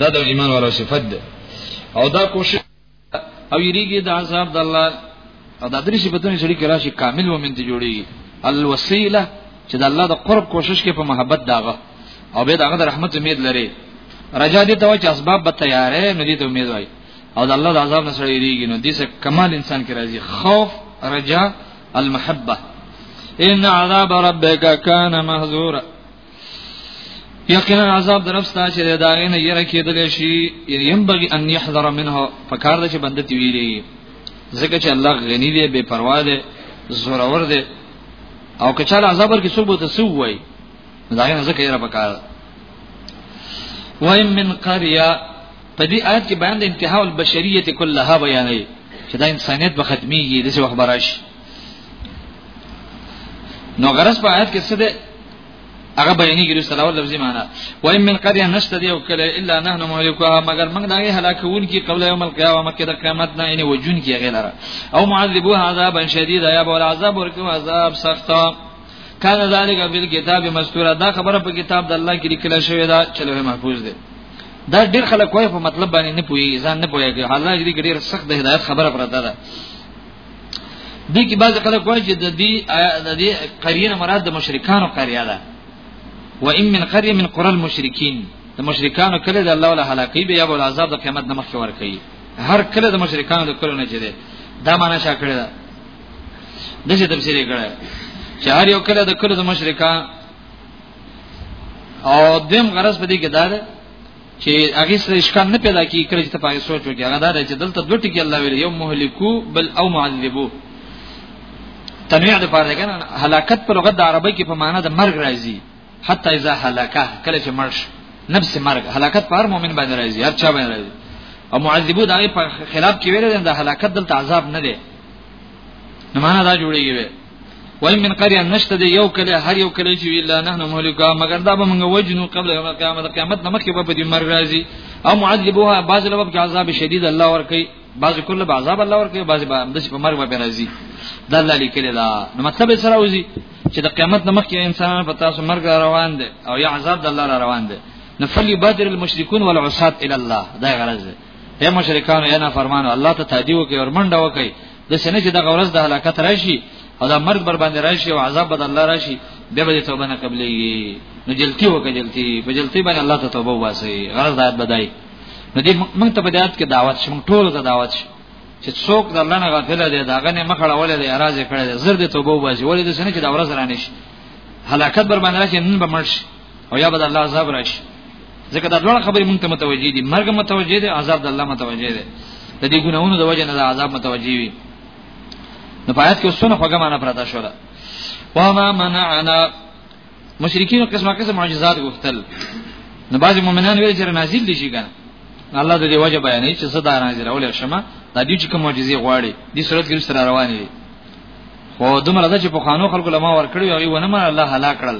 دا د ایمان والا صفت ده او دا کوشش او یریږي د عذاب د الله او دا درې صفاتونه چې لري راشي کامل مؤمن ته جوړي الوسیله چې د الله د قرب کوشش کې په محبت داغه او به داغه د رحمت امید لري رجا دي ته چې اسباب به تیارې نو دي ته امید وای او د الله د عذاب نه سره یریږي نو دې څخه کمال انسان کې راځي خوف رجا المحبه ان عذاب ربک کان محذورا یقینا عذاب درفستا چې د داغې نه یره کېدل شي یم بغي ان يحذر منه فکر د چې بنده تی ویلې ځکه چې الله غنی دی بے پروا دی زورور دی او که چاله عذاب ورکې څوک به تسو وای داغې نه ځکه یره پکار وای من قريه په دې آیت کې بیان د انتها البشریت کلها بیانوي چې دا انسانیت به ختميږي د څه وخت براش نو غرض په آیت کې څه ده هغه بیانې کې رسول الله لفظي معنا وایم من قريه نشته دی او کله الا نحن مهلكها مگر موږ دا یې هلاکون کې قبل یوم القیامه مکه د قیامت نه یې وجون کې غیلره او معذبوها عذابا شدیدا یا بول عذاب ورکو عذاب سخته کان ذالک فی الكتاب مستور دا خبره په کتاب د الله کې لیکل شوې ده چې لوح محفوظ ده دا ډیر خلک وایي په مطلب باندې نه پوي ځان نه پوي کې حالات دې ډیر سخت د هدایت خبره پرته ده دې کې بعض خلک وایي چې د دې د دې قرینه مراد د مشرکانو قریا ده و ان من قريه من قرى المشرکین د مشرکانو کله د الله ولا هلاکی به یا ول عذاب د قیامت نه مخکې ور کوي هر کله د مشرکانو د کلو نه چې ده دا معنا شا کړی ده د څه تفسیر کړه چې هر یو کله د کلو د مشرکان او دیم غرض په دې کې دا ده چې هغه سره اشکال نه پیدا کیږي کله چې ته پای سوچ وکړې هغه دا ده چې دلته دوه ټکي الله ویل یو مهلکو بل او معذبو تنویع د پاره کنه هلاکت په لغت د عربی کې په معنی د مرګ راځي حتی اذا هلاکه کله چې مرش نفس مرګ هلاکت پر مؤمن باندې راځي هر چا باندې راځي او معذبو دا په خلاف کې ویل د هلاکت دلته عذاب نه دی نه معنا دا جوړیږي وای من قريه نشته دی یو کله هر یو کله چې ویلا نه نه مهلکا مگر دا به موږ وجنو قبل یوم قیامت قیامت نمکه به په دې مر راځي او معذبوها بعض لوب کې عذاب شدید الله ور کوي بعض کله به عذاب الله ور کوي بعض به د په مر به راځي دا الله لیکل دا نو مطلب سره وځي چې د قیامت نمکه انسان په تاسو مرګ روان دي او یا عذاب د الله روان دي نفلی بدر المشرکون والعصات الى الله دا غرض دی اے مشرکان اے نافرمانو الله ته تادیو کوي او منډه وکي د سینې چې دغه ورځ د هلاکت راشي او دا مرګ بر باندې راشي او عذاب بد الله راشي بیا به توبه نه قبليږي نو جلتی وکړه جلتی په جلتی باندې الله ته توبه واسي غرض دایت بدای نو دې موږ ته بدایت کې دعوت شوم ټول ته دعوت شوم چې څوک د الله نه غافل دی دا غنه مخړه ولې دی اراز کړی زر دې توبه واسي ولې د سینې چې دا ورځ رانه شي هلاکت بر باندې راشي نن به مرشي او یا به د الله عذاب راشي ځکه دا ډول خبرې مونږ ته متوجي دي مرګ متوجي دي عذاب د الله متوجي دي د دې ګناونو د وجه نه د عذاب متوجي وي نو پایت کې وسونه خوګه معنا پراته شو دا وما منعنا مشرکین قسمه قسم معجزات غوښتل نو بعضی مؤمنان ویل چې نازل دي شي کنه الله د دې وجه بیانوي چې صدا نازل اول شمه د دې چې کوم معجزې غواړي دې صورت کې سره روانې دي خو دومره ده چې په خانو خلکو لما ور کړی او ونه ما الله هلاک کړل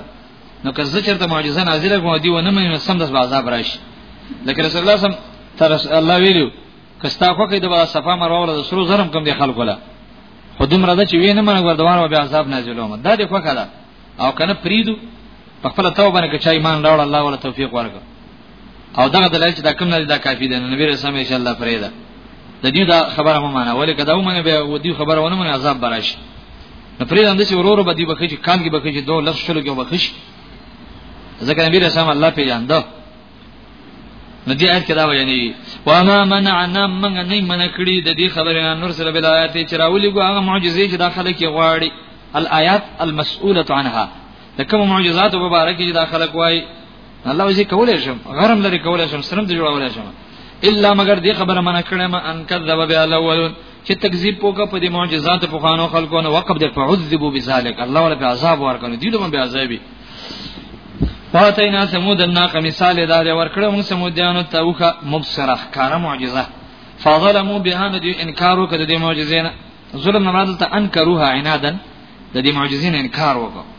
نو که زه چرته معجزه نازله کوم دی ونه مې سم د عذاب راشي لکه رسول الله سم تر الله ویلو کستا خو کې د بل صفه مروه ول سرو زرم کم دی خلکو لا خودم را ده چې وینم نه ګردوار به عذاب نازلوم دا دې خو کړه او کنه پریدو په خپل توبه نه کې چا ایمان راوړ الله ولا توفیق ورکړي او دغه دلایل چې دا کوم نه دي دا کافی دي نبی رسول الله ان شاء الله فرېدا د دې دا خبره هم معنا ولې کدا ومنه به و دې خبره ونه منه عذاب براشي نو پرې اند چې ورور به دې بخښي کال کې بخښي دوه لفظ شلو کې بخښي ځکه نبی رسول الله الله پیژاند نو دې آیت کې دا وایي نه و ما منعنا من نه من کړی د دې خبره نه نور سره بل آیات چې راولي ګو هغه معجزې چې داخله کې غواړي الآیات المسؤوله عنها د کوم معجزات مبارکې چې داخله کوي الله وزي کولای شم غرم لري کولای شم سرم دې جوړولای شم الا مگر دې خبره منه کړم ما ان کذب بالاول چې تکذیب وکړه په دې معجزات په خوانو خلکو نو وقب دې فعذبوا بذلک الله ولا په عذاب ورکنه دې لمن به عذابي فاتینا ثمود الناقه مثال دا دې ورکړه موږ سمودیانو ته وکه مبصره کار معجزه فظلموا بها ندی انکار وکړه د دې معجزې نه ظلم نه مراد ته انکروها عنادا د دې معجزې نه انکار وکړه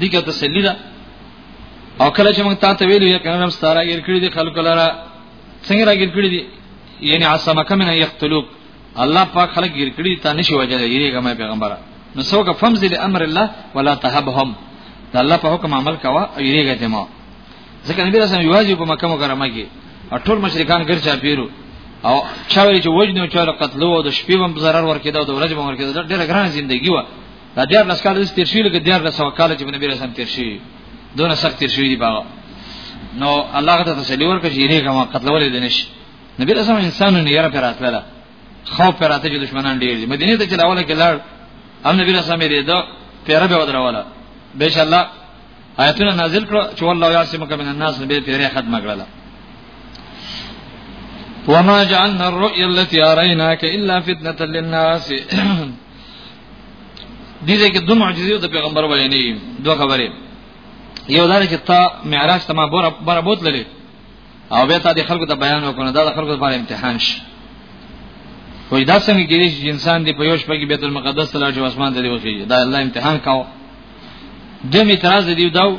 دې کې تسلی ده او کله چې موږ تاسو ویلو یا کنه ستاره غیر کړی دي خلکو لاره څنګه راګیر کړی دي یعنی عصمک من یقتلوک الله پاک خلک غیر کړی ته نشي وجه یې کومه پیغمبره نو څوک فمزل امر الله ولا تهبهم دا الله په حکم عمل کوا او یریږي ته ما ځکه نبی رسول الله واجب په مکه مکرمه کې ټول مشرکان ګر چا پیرو او چا ویل چې وجنه چا قتلو او د شپې هم zarar ورکېده او د ورځې هم ورکېده ډېر ګران ژوندۍ و دا دیار لس کال تیر شوی لکه دیار لس کال چې نبی رسول تیر شوی دونه سخت تیر شوی دی باغ نو الله ته تسلی ورکړي چې یې کومه قتلولې دي نشي نبی رسول انسانو نه یره پر اتلله خو پر اته چې دشمنان ډیر دي مدینه ته چلاوله کې لړ هم نبی رسول یې دې دو پیره به ودروله به انشاء الله آیتونه نازل کړو چې والله یعصمک من الناس به پیره ختم کړل وما جعلنا الرؤيا التي أريناك إلا فتنة للناس دي دې کې دوه معجزې د پیغمبر بیانې دوه خبرې یو دا چې تا معراج ته ما بره بره بوتللې او به تا د خلکو ته بیان وکړه دا د خلکو لپاره امتحان شي وای دا څنګه کېږي چې انسان دی په یوش په کې بیت المقدس ته لاړ شي اسمان ته دی وځي دا الله امتحان کاو دمه اعتراض دی داو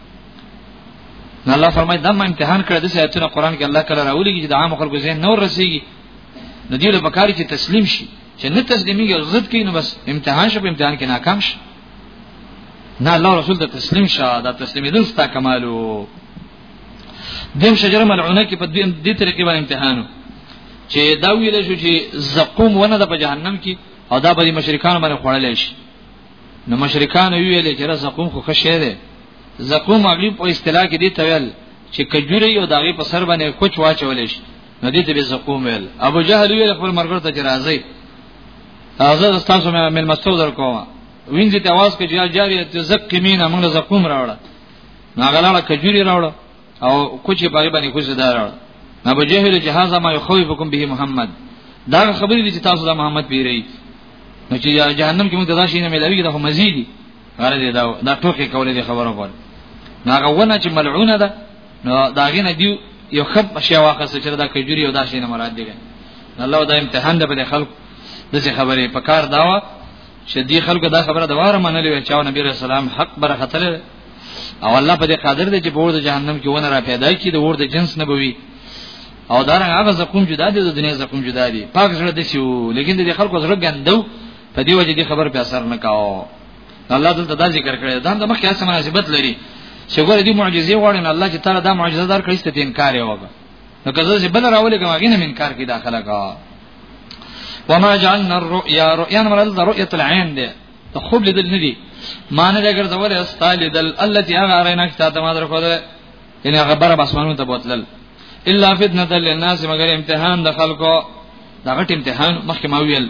نو الله فرمایي دا ما امتحان کړی د سیاتونه قران کې الله کله راولېږي چې د عام خلکو ذهن نور رسیږي نو دی له بکاری چې تسلیم شي چې نه تسلیمي او ضد کین نو بس امتحان شپ امتحان کې ناکام شي نه الله رسول ته تسلیم شه دا تسلیمېدل ستا کمالو دیم شجره ملعونه کې په دې طریقې باندې امتحانو چې دا ویل شو چې زقوم ونه د په جهنم کې او دا به مشرکان باندې خوړل شي نو مشرکان ویل چې را زقوم خو خشه ده زقوم هغه په اصطلاح کې دی تویل چې کجوري او داغه په سر باندې کوچ واچول شي نو دې ته به زقوم ویل ابو جهل ویل خپل مرګ ته راځي تازه تاسو مې مل مستو در کوم وینځي ته आवाज کې جاری ته زق کمینه موږ زقوم راوړه ناغلاله کجوري راوړه او کوچ په هغه باندې کوزه دار نه به جهل جهاز ما يخوفكم به محمد دا خبرې دي چې تاسو د محمد پیری نو چې جهنم کې موږ دا شي نه ملاوي دا خو مزي دي غره دي دا دا ټوکې کولې دي خبره پر ناغه ونه چې ملعونه ده نو دا غینه دی یو خب شی واخه چې دا کجوري او دا شي نه مراد دي الله دا امتحان ده په خلکو دغه خبرې په کار داوا چې دی خلکو دا خبره دواره منلې چې نبی رسول الله حق برختل او الله په دې قادر دی چې په ورته جهنم کې ونه را پیدا کی د ورته جنس نه بوي او دا رنګ هغه زقوم جدا دي د دنیا زقوم جدا دي پاک زړه د شو لیکن د خلکو زړه ګندو په دې وجه دي خبر په اثر نه کاو الله دلته دا ذکر کړی دا د مخکې سره مناسبت لري چې ګوره دې معجزې غواړي الله چې تعالی دا معجزه دار کړی ست انکار یې وکړ نو که زه بل راولې کوم هغه نه انکار کی داخله کا وما جعلنا الرؤيا رؤيا مراد رؤيه العين ده ته خوب لیدل نه دي معنی دا ګرځول استال دل الله چې هغه ارینه چې تاسو ما درکو ده ان هغه بره بسمانو ته بوتلل الا فتنه للناس مگر امتحان د خلکو دا غټ امتحان مخکې ما ویل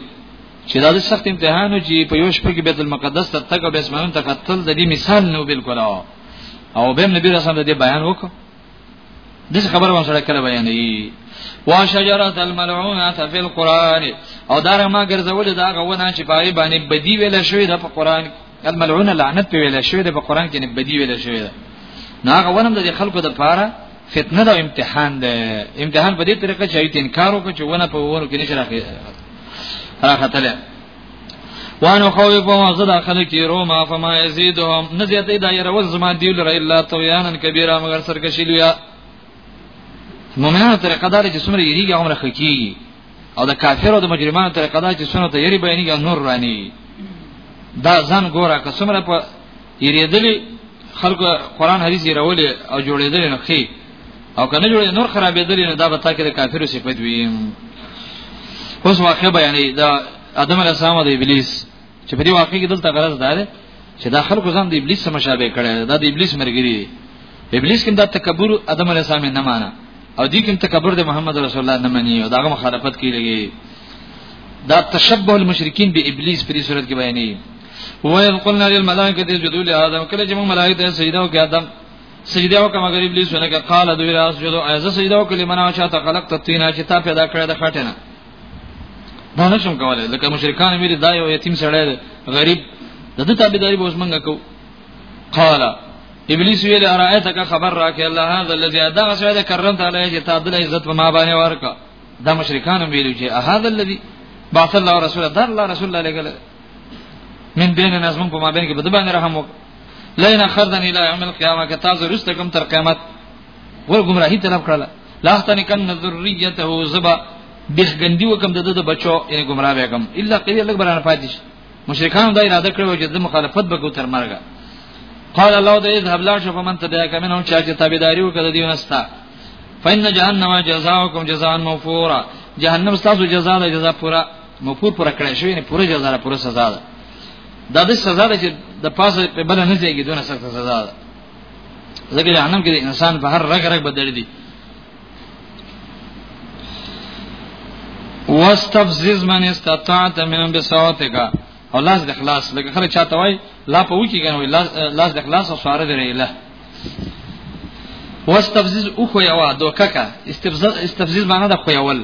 چې دا د سخت امتحان چې په یو شپه کې بیت المقدس ته تګ او بسمانو ته قتل د دې مثال نو بالکل او به نبی رسول الله دې بیان وکړ دغه خبر وسره کله بیانې وا شجره الملعونه فی القران او دار ما ګرځول دا غونه چې پای باندې بدی ویل شوی د قران الملعونه لعنت په ویل شوی د قران کې بدی ویل شوی دا ناغه ونم د خلکو د پاره فتنه دا امتحان ده امتحان په دې طریقه چې ایت انکار وکړي چې ونه په ورو کې نشي راخته راخته وانو خوی په مازه داخله کې روما فما یزيدهم نزیته دا یره وز ما دیول را الا طغیانا کبیره مگر سرکشی لویا مؤمنانو طریقه دار چې څومره یریږي عمر خکی او د کافرو د مجرمانو طریقه دار چې څومره ته یری بیانېږي نور رانی دا ځان ګوره که څومره په یریدلی خلکو قران حدیث یې راولې او جوړېدل نه خي او کنه جوړې نور خرابې درې نه دا به تا کې د کافرو صفت وي اوس واقع بیانې دا ادم علی السلام د ابلیس چې په دې واقع کې دلته غرض دا ده چې دا خلکو ځان د ابلیس سره مشابه کړي دا د ابلیس مرګري ابلیس کوم دا تکبر ادم علی السلام نه معنا او دې کوم تکبر د محمد رسول الله نه مني او داغه مخالفت کوي لګي دا تشبه المشرکین به ابلیس په دې صورت کې بیانې وایي قلنا للملائکه اسجدوا لآدم کله چې موږ ملائکه ته سجده وکړه آدم سجده او کما غریب لیس ولکه قال دوی راس جدو ایزه سجده او کلمه نه چاته خلق تطینا چې تا پیدا کړی د خټنه دا نشم کولای لکه مشرکان مې دا یو یتیم سړی غریب د دې تابعداري به وسمنګ کو قال ابلیس ویل ارایتک خبر راکې الله هذا الذي ادغ سوید کرم تعالی چې تا د عزت په ما باندې ورکا دا مشرکان ویل چې هذا الذي بعث الله رسول الله الله رسول الله لګل من بین نظم په ما بین کې بده باندې رحم وکړه لئن اخرتنی الى يوم القيامه که تاسو رسته کوم تر قیامت ور گمراهی طرف کړل لاحتن کن ذریته زبا بیخ گندی وکم د د بچو یې گمراه وکم الا قلیل لګ برانه پاتیش مشرکان دا اراده کړو چې د مخالفت بګو تر مرګه قال الله دې اذهب لا شف من تبعك منهم چا چې تابعداري وکړه دیونه ستا فإن جهنم جزاؤكم جزاء موفورا جهنم تاسو جزاء ده جزاء پورا مفور پر کړی شوی نه پوره جزا ده پوره سزا ده دا د سزا ده چې د پاسه په بل نه ځایږي دونه سخت سزا ده ځکه جهنم کې د انسان په هر رګ رګ بدل دي واستفزز من استطاعت من بصوتک او لاس د اخلاص لکه خره چاته وای لا په وکی کنه لاس د اخلاص او سواره دی له واستفزز او خو یوا دوککا استفزز استفزز معنی د خو یول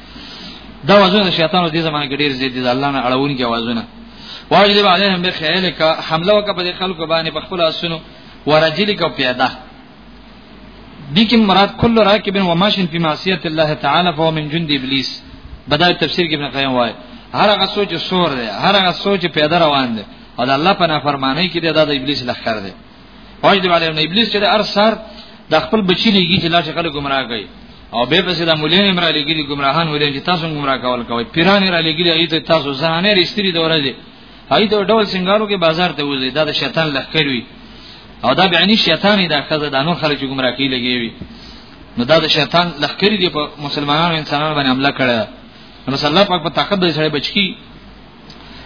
دا وازونه شیطانو دې زمانه کې ډیر زیات دي الله نه اړون کې وازونه واجلب علیهم بخیلک حمله وکړه په خلکو باندې په خپل اسونو ورجلک پیاده دي کې مراد کل راکب و ماشین په معصیت الله تعالی فهو من جند ابلیس بدای تفسیر کې ابن قیم وایي هر هغه سوچ سور دی هر هغه سوچ پیاده روان دی او د الله په نافرمانی کې دی دا د ابلیس لخر دی پنځ دی باندې ابلیس چې د ار سر د خپل بچی لګي چې لا چې خلک گمراه کوي او به پسې د مولین امر علی ګری گمراهان ولین چې تاسو ګمراه کول کوي پیران را لګي ایت تاسو ځانه رښتری د ورځې هاي ته ډول سنگارو کې بازار ته وځي دا د شیطان لخر وي او دا بیانی شیطان دا خزه د نور خلک ګمراه کوي لګي وي نو دا د شیطان لخر دی په مسلمانانو انسانانو باندې حمله کړه نو صلی الله پاک په طاقت د سره بچکی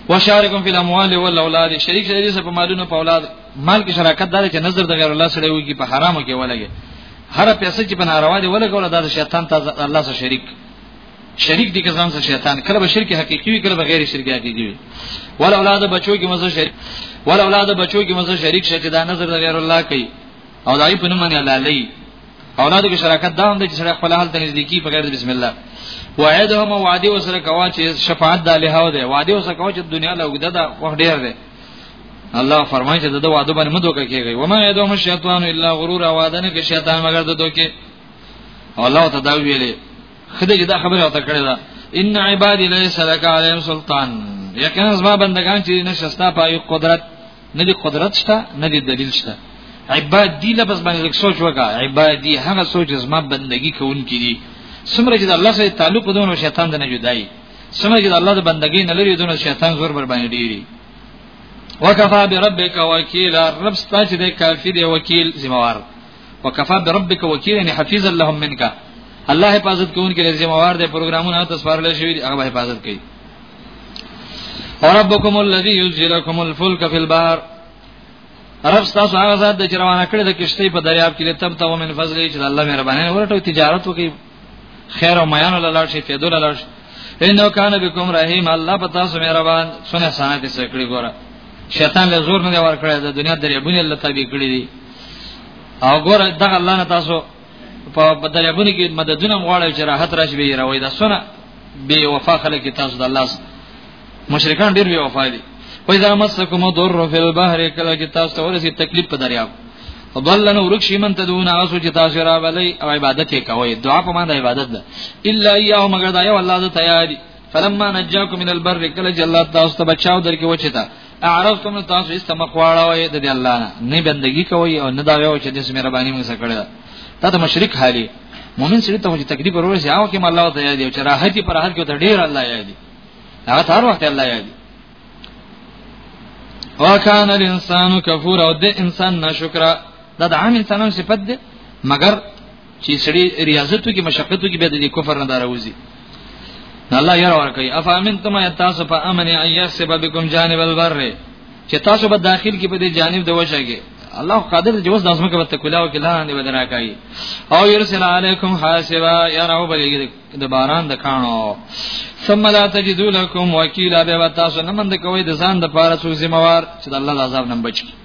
وشارکم فی الاموال والاولاد شریک شې دې په مالونو په اولاد مال کې شراکت دار چې نظر د غیر الله سره وي کې په حرامو کې ولګي هر پیسې چې په ناروا دي ولګول دا شیطان ته الله سره شریک شریک دي کزان سره شیطان کله به شرک حقيقي وي کله به غیر شرک حقيقي وي ول اولاد بچو کې مزه شریک ول اولاد بچو کې مزه شریک شته دا نظر د غیر الله کوي او دای په نوم باندې الله لې او نه د شراکت دا هم د شراکت خپل حال ته نږدې کی بغیر بسم الله وعدهم وعده وسره کوا چې شفاعت د له هو ده وعده وسره کوا چې دنیا له وګده ده وخت ډیر ده الله فرمایي چې د وعده باندې مدو کوي و ما یدهم الشیطان الا غرور وعدنه کې شیطان مگر د دوکي الله تعالی ویلي خدای چې دا خبره وته کړې ده ان عبادی لیس لک علیهم سلطان یقینا زما بندگان چې نشستا پای قدرت نه دی قدرت شته نه دی دلیل شته عباد دی لفظ باندې لږ سوچ وکړه عباد دی هغه سوچ زما بندگی کوونکی دی سمره چې الله سره تعلق دونه شیطان د نه جدای سمره چې الله د بندگی نه لري دونه شیطان زور بر باندې ډیری وکفا بربک وکیل رب ستا چې د کافی دی وکیل ذمہوار وکفا بربک وکیل یعنی حفیظ اللهم منک الله حفاظت کوونکی ذمہوار دی پروګرامونه تاسو پرله شوی هغه حفاظت کوي ربکم الذی یزلکم الفلک فی البحر رب تاسو هغه ذات د چروانه کړی د کشتی په دریاب کې تب ته ومن فضل چې الله مهرباني ورته تجارت وکي خیر او میان الله لاړ شي پیدو لاړ شي انه کان بكم رحیم الله په تاسو مهربان سونه سانه سکړي ګوره شیطان له زور نه ور کړی د دنیا دریابونه الله تابع کړی دي او ګوره دغه الله نه تاسو په دریابونه کې مددونه غواړي چې راحت راشي به راوي دا سونه بے وفا خلک تاسو د الله مشرکان ډیر بے وفا دي پیدا مسکم ضر فی البحر کله چې تاسو ته ورسی تکلیف په دریاب وبلن ورکشي من تدون اسو چې تاسو را بلې او عبادت یې کوي دعا په معنی عبادت ده الا یوم مگر دا یو الله ته تیاری فلما نجاکم من البر کله چې الله تاسو ته بچاو درکې وچتا اعرضتم تاسو استم خواړه د دې الله نه نه بندگی کوي او نه دا ویو چې دې سمره باندې موږ سکړه دا د مشرک حالي مؤمن سره ته چې تکلیف ورور شي او کې الله ته یاد دی چې راحت پر هر کې ته ډیر الله یاد دی هغه هر وخت الله یاد دی وکان الانسان کفور او د انسان ناشکر دا د عام انسانانو صفت ده مگر چې سړي ریاضت کې مشقت کې به د کفر نه داروځي الله یې ورکړي افامن تم تاسو په امن ایا سبب کوم جانب البر چې تاسو به داخل کې په دې جانب د وشه کې الله قادر دی اوس د اسمه کې به تکولاو کې لاندې بدنا کوي او يرسل علیکم حاسبا یا رب بلګي د باران د کانو ثم لا تجدوا لكم وكيلا به تاسو نه مند کوي د ځان د پاره څو ذمہ وار چې د الله د عذاب نه بچي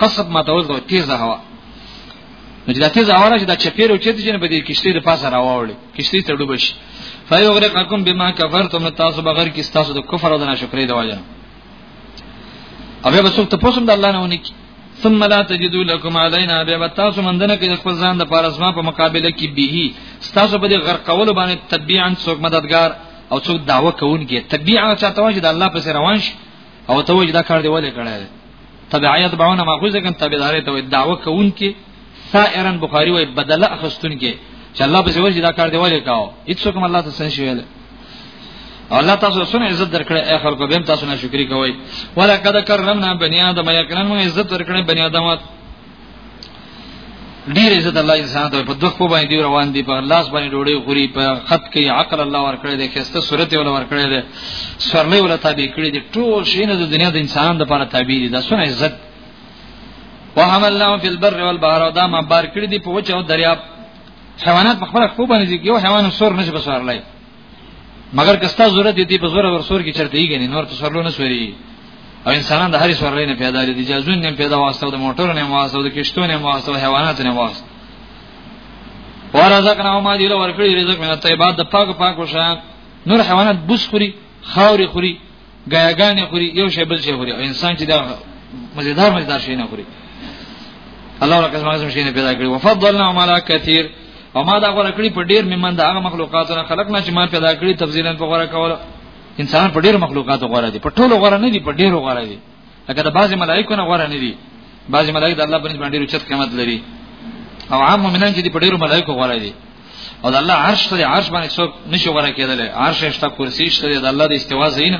قصب ما ته وځو تیزه هوا نو چې دا تیزه هوا چې دا چپیر او چې دې نه بده کشته د پاسه راوړل کشته ته ډوب شي فیغرقکم بما کفرتم تاسو بغیر کې تاسو د کفر او د ناشکرۍ د وجه او به څوک ته پوسم د الله نه ونی ثم لا تجدوا لكم علينا بیا تاسو مندنه کې خپل ځان د پارسما په مقابله کې به تاسو به غرقول باندې تبعا څوک مددگار او څوک داوا کوونکی تبعا چاته وایي د الله په روان شي او ته وجدا کار دی ولې کړای دی تبعیت باونه ماخوذه کن تبعداري ته دعوه کوونکې سائرا بخاری وای بدله اخستونکې چې الله په زوج دا کار دی ولې کاو هیڅ کوم الله ته سن شویل الله تاسو سره عزت درکړي اخر خلکو به تاسو نه شکرې کوي ولکد کرمنا بنی آدم یقینا موږ عزت درکړي بنی آدم ډیر عزت الله انسان ته په دغه باندې دی روان دی په لاس باندې ډوړې غوري په خط کې عقل الله ورکړي دی خسته صورت ولا ورکړي دی سرلې ولا تابع کړي دی ټول شي نه د دنیا د انسان د لپاره تابع دي دا سونه عزت وحملناهم فی البر والبحر او دا ما بار کړی دی په وچه او دریاب حیوانات په خپل خو باندې یو حیوان سور نشي بسوارلای مګر که ستا ضرورت دی په زور ورسور کې چرته یې غني نور په سرلو نه سوري او انسانان د هرې سورلې نه پیدا دي جازون نه پیدا واسطه د موټر نه واسطه د کشتو نه واسطه د حیوانات نه واسطه ورزقنا ما دی له ورکړي رزق مې ته بعد د پاک پاک وشه نور حیوانات بوس خوري خاوري خوري ګیاګانې خوري یو شی بل شی خوري انسان چې دا مزیدار مزیدار شي نه خوري الله ورکه زما زم شي نه پیدا کړی وفضلنا علی کثیر او ما دا غوړه کړی په ډیر ممن دا هغه مخلوقاتونه خلقنا چې ما پیدا کړی تفصیلا په غوړه کول انسان په ډیر مخلوقاتو غوړه دي په ټولو غوړه نه دي په ډیرو غوړه دي لکه د بعضی ملائکو نه غوړه نه دي بعضی ملائکه د الله په نسبت ډیر چت قیمت لري او عام مؤمنان چې په ډیرو ملائکو غوړه دي او د الله عرش ته عرش باندې څوک نشي غوړه کېدل عرش شته کرسی شته د الله د استوا زین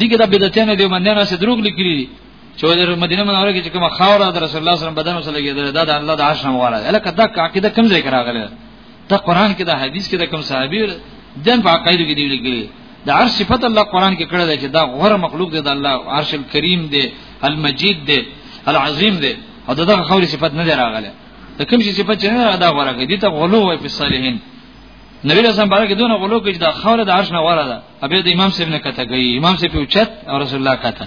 دغه د بدعتانو دی باندې نه صدروغ لیکلي چې د مدینه منوره کې کومه خاور د رسول الله صلی الله علیه وسلم بدن وسلګي دا د الله د عرش نه غوړه الکه دا عقیده کم ځای کراغله ته قران کې دا حدیث کې د کوم صحابي دین په عقایدو کې دی لیکلي د عرش صفت الله قران کې کړی دی چې دا غوره مخلوق دی د الله عرش الکریم دی المجید دی العظیم دی او دغه خوري صفت نه دی راغله د کوم شي صفت چې نه دا غوره کې دي ته غلو وای په صالحین نبی رسول الله کې دونه غلو کې دا خوره د عرش نه غوره ده ابي د امام صاحب نه کته کوي امام صاحب اوچت او رسول الله کته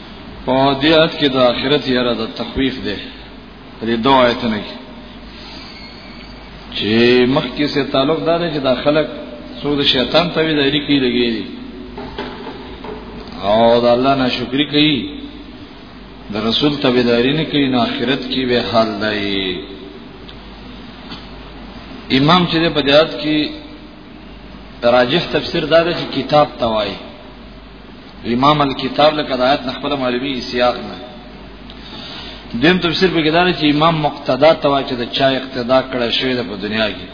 په دې آیت کې د آخرت یاره د تخویف ده دې دوه آیتونه کې چې مخکې سره تعلق دار چې دا خلک څو د شیطان ته وی دایری کې لګي دي او د الله نه شکر کوي د رسول ته دایری نه کوي نو آخرت کې به حال دی امام چې په دیات کې راجح تفسیر دا دی چې کتاب توای امام الكتاب لکه آیات نه خپل معلومی سیاق نه دیم تفسیر به کېدار چې امام مقتدا توا چې د چا اقتدا کړی شوی د په دنیا کې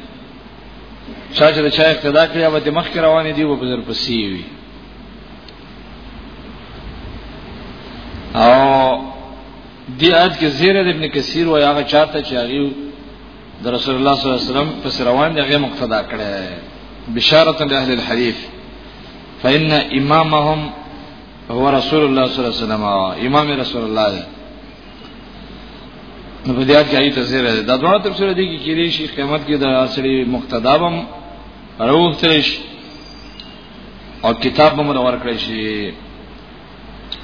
چا چې د چا اقتدا کړی هغه د مخ کې روان دی او په ځر پسې وي او دی آیت کې زیر ابن کثیر و هغه چاته چې هغه د رسول الله صلی الله علیه وسلم پس روان دی هغه مقتدا کړی بشارت له اهل الحديث فإن امامهم هو رسول الله صلی الله علیه وسلم امام رسول الله دی نو په دې اړه کې ته زیره ده دا دوه تفسیر دي کې کېږي شي قیامت کې د اصلي مقتدا بم روح ترش او کتاب بم ور کړی شي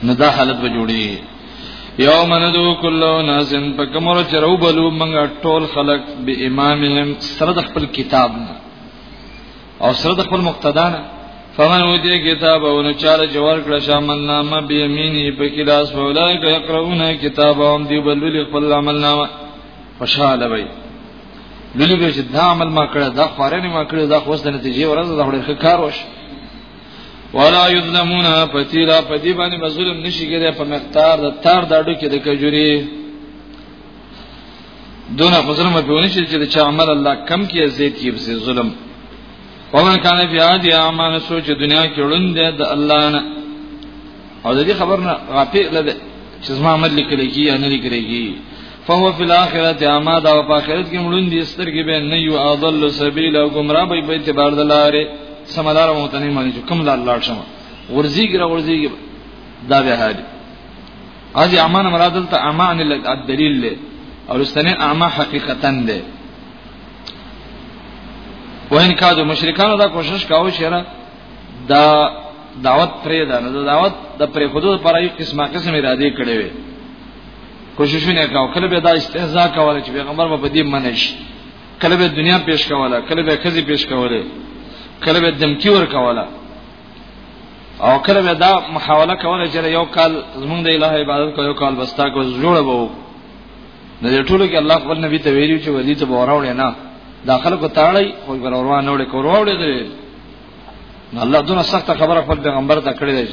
نو دا حالت به جوړي یوم ندو کلو ناسن په کومو چرو بلو منګه ټول خلق به امامهم سره د خپل کتاب نه او سره د خپل مقتدا نه فمن اوتی کتاب او نو چاله جوړ کړ شامل نامه به یمینی په کلاس مولای که یقرؤون کتاب هم دی بلول خپل عمل نامه خوشاله وي لولي به چې دا عمل ما کړ دا خورنه ما کړ دا خوست نتیجه ورځ دا وړي کار وش ولا یظلمون فتیلا پدی باندې مظلوم نشي کېدای په مقدار د تار داډو کې د کجوري دونه خزر مې پیونی شي چې چا عمل الله کم کې زیات یې بس ظلم ومن کان فی عاد اعمال سوچ دنیا کې وړاند د الله نه او دې خبر نه غافل لده چې زما عمل لیکل کی یا نه لیکل کی فهو فی الاخرته اما دا په اخرت کې وړاند دي سترګې به نه یو اضل سبیل او گمراه به په اعتبار د لارې سمدار موتنی مانی چې کوم لار لاړ شم ورزیګره ورزیګره دا به حاجی اځي امان مراد دلته امان الدلیل له او رستنه اما حقیقتا ده وین کاجو مشرکانو دا کوشش کاوه چې را دا دعوت پرې ده نو دا دعوت د پرې خودو پر یو قسمه قسم اراده کړې وي کوششونه کاوه کله به دا استهزاء کوله چې پیغمبر په دې منش کله به دنیا پیش کوله کله به خزي پیش کوله کله به دمکی ور کوله او کله به دا محاوله کوله چې یو کال زمونږ د الٰه عبادت کو یو کال بستا کو جوړه وو نو دې ټولو کې الله خپل نبی ته ویلو چې وځي ته وراوړې نه داخله کو تاړی خو ګر وروا نه وړې کو وراوړې دې الله دونه سخت خبره خپل پیغمبر ته کړې ده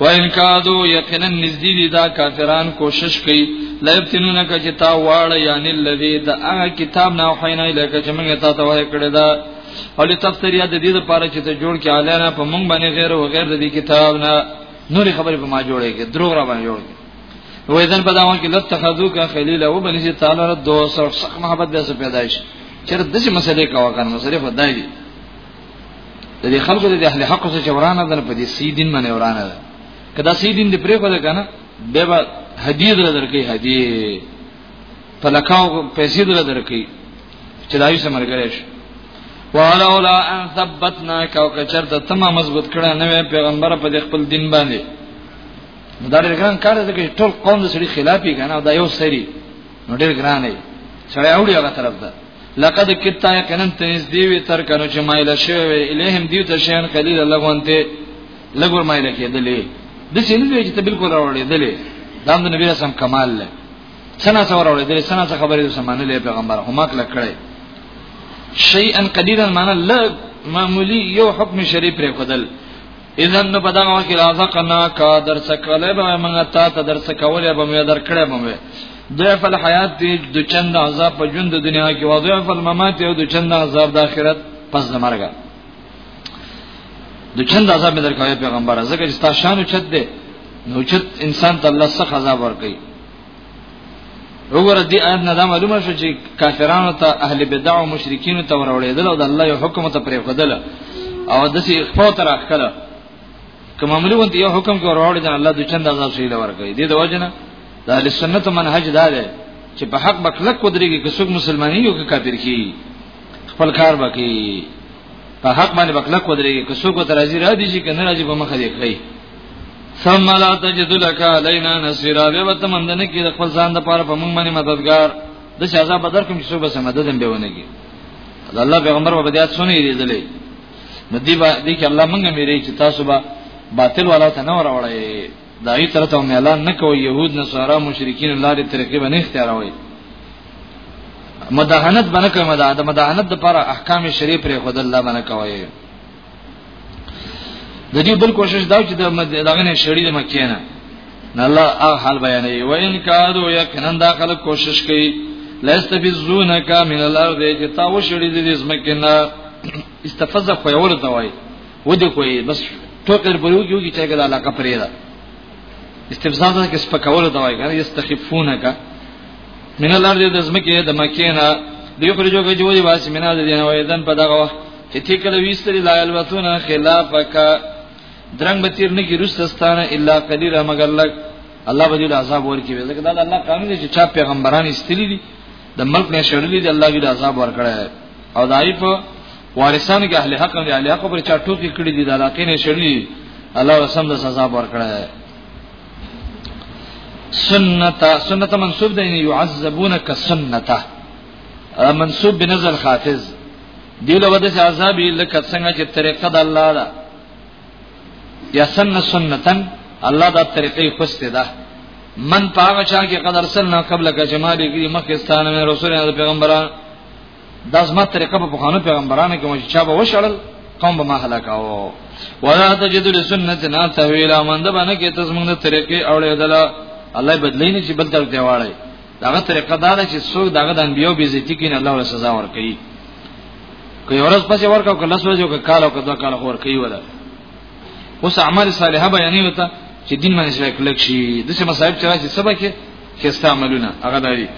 وان کادو یقینا نزدیدی دا کافران کوشش کوي لا یبتنون ک چې تا واړه یعنی الذی دا هغه کتاب نه وحینا الیک چې موږ تا ته وحی کړی دا او لتفتریا د دې لپاره چې ته جوړ کې اعلینا په مونږ باندې غیر او غیر د دې کتاب نه نورې خبرې په ما جوړې کې دروغ را باندې جوړې وې ځن په داوه کې لتخذو کا خلیل او بنی چې تعالی را دوه سره محبت به پیدا شي چر دغه مسلې کا وکړ مسلې خدای دی د دې خلکو د اهل حق سره چورانه ده په دې سي دین باندې ورانه ده کدا سي دین دې پرې خو ده کنه به به هدیه در درکې هدیه فلکاو پیسې در درکې چې دایو سره مرګره شي ولولا ان ثبتناک او کچرته تمه مضبوط کړه نو پیغمبر په خپل دین باندې دا ډېر ګران کار دی چې ټول قوم د سړي خلاف یې کنه دا یو سری نو ډیر ګران دی سړی اوړي هغه طرف ده لقد کتا یقینا تنس دیوی تر کنو چې مایل شوی الہم دیو ته شین قلیل لغونته لګور مایل کېدلې د څه نه دی چې ته بالکل راوړې دلې دا د نبی رسم کمال له سنا څور راوړې دلې سنا څه خبرې د سمانه له پیغمبر هم کله کړې شیئا قلیلا معنی لګ معمولی یو حکم شریف پر کودل اذن په دغه وخت رازقنا کا در سکلې به موږ تا ته در سکولې به موږ در کړې به موږ ضعف الحیات دی د چند عذاب په ژوند د دنیا کې او ضعف الممات او د چند عذاب د آخرت پس د مرګ د چند عذاب مې درکوي پیغمبر زکه چې تاسو شان چت دی نو چت انسان ته الله څخه عذاب ورکړي وګوره دې آیت نه دا معلومه شو چې کافرانو ته اهل بدع او مشرکین ته وروړېدل او د الله یو حکم ته پرې خدل او د سي خپل تر اخره کوم عملي وند یو حکم کې وروړي دا الله د چند عذاب شي لور کوي دې د وجنه د اهل سنت منهج دا دی چې په حق بکلک ودرېږي که څوک مسلمانۍ یو که کافر کی خپل کار وکړي په حق باندې بکلک ودرېږي که څوک تر راځي را دي چې کنه راځي په مخه دې کوي ثم لا تجد لك علينا نصيرا به وتمندنه کې د خپل ځان د پاره په موږ باندې مددگار د شازا بدر کوم چې څوک به مدد هم به ونګي د الله پیغمبر په بدیات سنې ریدلې ندی با دې کې الله موږ مې چې تاسو به باطل والا ته نه وراوړی دای تر ته مې اعلان نکوي يهود نصارا مشرکین لارې طریقې باندې اختیاروي مداهنت باندې کوي مدا د مداهنت لپاره احکام شریعه پر خود الله باندې کوي د دې بل کوشش دا چې د دغه نه شړې د مکینه نه الله هغه حال بیانوي و ان کارو یقینا دا خلک کوشش کوي لستفزونک من الارض چې تاسو شړې د دې زمکینه استفزه خو یو ورته وایي ودی کوی بس ټوکر پرې وګیو کی چې ګل علاقه پرې ده استفزاز کې سپکول دا وایي کنه یستخفونک من الارض د زمکه د مکینا دی پر جوګه جوړي واسي مینا د دین وای دن په دغه وخت چې تی کله ویستری لا الوتون خلافک درنګ به تیر نه کی رستستانه الا قلیلا مگر لک الله به دې عذاب ورکړي ځکه دا الله قانون دی چې چا پیغمبران استلی دي د ملک نه شړلې دي الله دې عذاب ورکړي او دای په وارثانو کې اهل حق او اهل حق پر چا ټوکی کړی دي د علاقې نه شړلی الله رسم د سزا ورکړه سنت سنت منسوب دی يعذبون كسنته منسوب بنظر حافظ دی له وجه عذاب لکه څنګه چې طریقه د الله ده یا سن سنتن الله دا طریقې خوسته ده من پاغه چا کې قدر سن قبل کا جماعت کې مخکستانه رسول الله پیغمبران دا زما طریقه په بخانو پیغمبرانو کې مې چا به وشړل قوم به ما هلاکاو ولا تجد لسنتنا تحویلا مند باندې کې تاسو موږ طریقې اوړې دلا الله بدلې نه چې بل طرف دی واړی داغه طریقه دا ده چې څوک داغه د انبیو به عزت کین الله له سزا ور کوي کوي ورځ پسې ورکاو کله سوځو کله کال او کله کال ور کوي ولا اوس اعمال صالحه بیانې وته چې دین باندې شوی کلک شي د څه مصاحب چې راځي سبا کې کستا عملونه هغه دی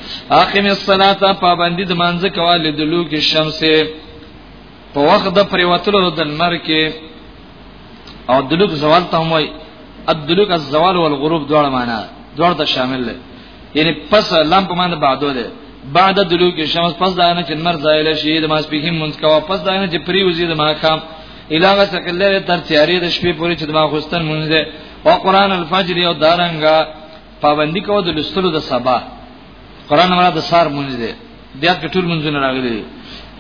اقیم الصلاه پابندی د مانځ کواله د لوګ شمس په وخت د پریوتلو د نمر کې او د لوګ زوال ته هم وای الدلوک الزوال والغروب دواړه معنا دواړه ته شامل دي یعنی پس لام په معنا بعدو ده بعد دلوک شمس پس دا نه چې نمر زایل شي د ماسپیخیم منځ کوا پس دا نه چې پریوزی د ماقام الاغه سکلره تر تیاری د شپې پورې چې د ماخستن منځ ده او قران الفجر یو دارنګه پابندی کو د لستلو د سبا قران مراد سار مونږ دی بیا په ټول منځونه راغلي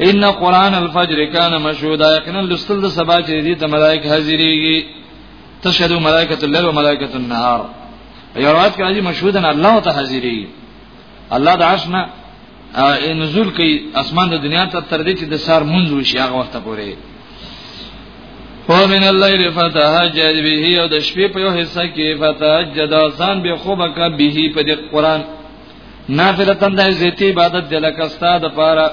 ان قران الفجر کان مشهودا یقینا لستل د سبا چې دي ته ملائک حاضرېږي تشهد ملائکه الليل وملائکه النهار یو روایت کې راځي مشهودن الله ته حاضرېږي الله د عرش نه نزول کوي اسمان د دنیا ته تر دې چې د سار منځ وشي هغه وخت پورې هو من الليل فتهجد به او د شپې په یو حصہ کې فتهجد ځان به خوبه کا به په دې قران نافله تند زیتی عبادت د لکستا د پاره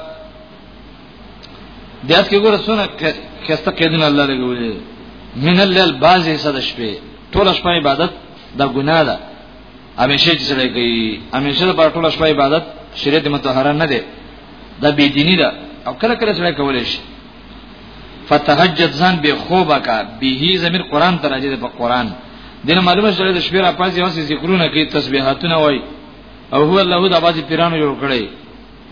بیا کې ګوره سونه کسته کېدن الله لګولې من الليل بعضی صد شپې ټول شپه عبادت دا ګناه ده همیشه چې سره کوي همیشه د پر ټول شپه عبادت شریعت متطهره نه ده دا بی دینی ده او کله کله سره کولای شي فتهجد ځان به خوبه کا به زمير قران ته راځي په قران دنه معلومه شوه د شپې را پاسې اوسې ذکرونه کوي تسبيحاتونه وای او هو الله د بازي پیرانو جوړ کړي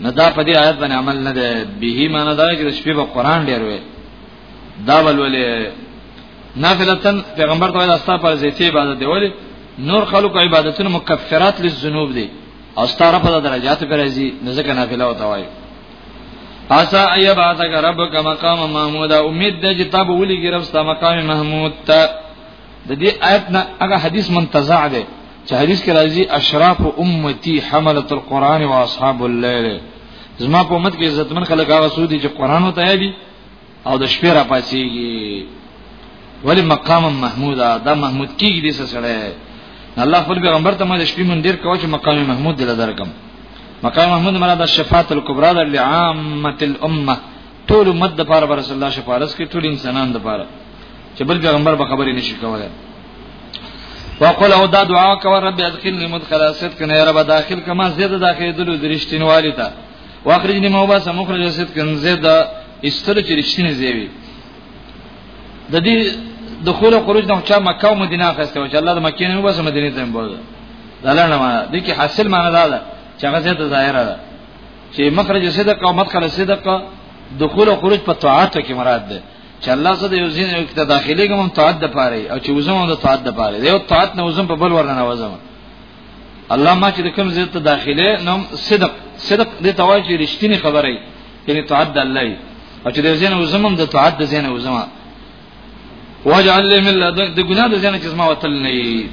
نه دا په دې آیت باندې عمل نه ده به معنا دا چې د شپې په قران ډیر وي دا ولولې نافلتن پیغمبر ته وایي استا پر زیتی عبادت دی ولی نور خلق عبادتونه مکفرات للذنوب دی او ستاره په درجات پر راځي نزدکه نافله او توای اسا ایا باتک ربک مقام محمود امید د کتاب ولي ګرب ستا مقام محمود ته د دې آیت نه هغه حدیث منتزع دی چې حدیث کې راځي اشراف امتی حملت القرآن واصحاب الليل زما په امت کې عزتمن خلک هغه سودي چې قرآن ته یادي او د شپې را پاسيږي ولی مقام محمود دا محمود کیږي د سره الله خپل پیغمبر ته د شپې مونږ ډیر کوو چې مقام محمود دل درکم مقام محمود مراد شفاعت الکبرى د عامه الامه ټول امت د پاره رسول الله شفارس کې ټول انسانان د پاره چې بل پیغمبر به خبرې نشي کولای وقل او دا دعا کوي رب ادخلني مدخل صدق نه رب داخل کما زید داخل دلو درشتینوالی ته واخرج نه مو باسه مخرج صدق زید استر چې رښتینی زیوی د دې دخول او خروج نه چا مکه او مدینه اخسته و چې الله د مکې نه وباسه مدینه ته بوزه دلانه ما د کې حاصل معنا دا ده چې هغه زید ظاهره ده چې مخرج صدق او مدخل صدق دخول او خروج په طاعت کې مراد ده چې الله زده یو زین یو کته داخلي کوم طاعت د پاره او چې وزم د طاعت د پاره یو طاعت نه وزم په بل ورنه وزم الله ما چې د کوم ځای ته داخله نو صدق صدق دې توای چې رښتینی خبره ای یعنی تعد الله او چې د زین او زمم د تعد د زین او زما واجعل لي من لدن د ګناه د زین چې زما وتل نه ای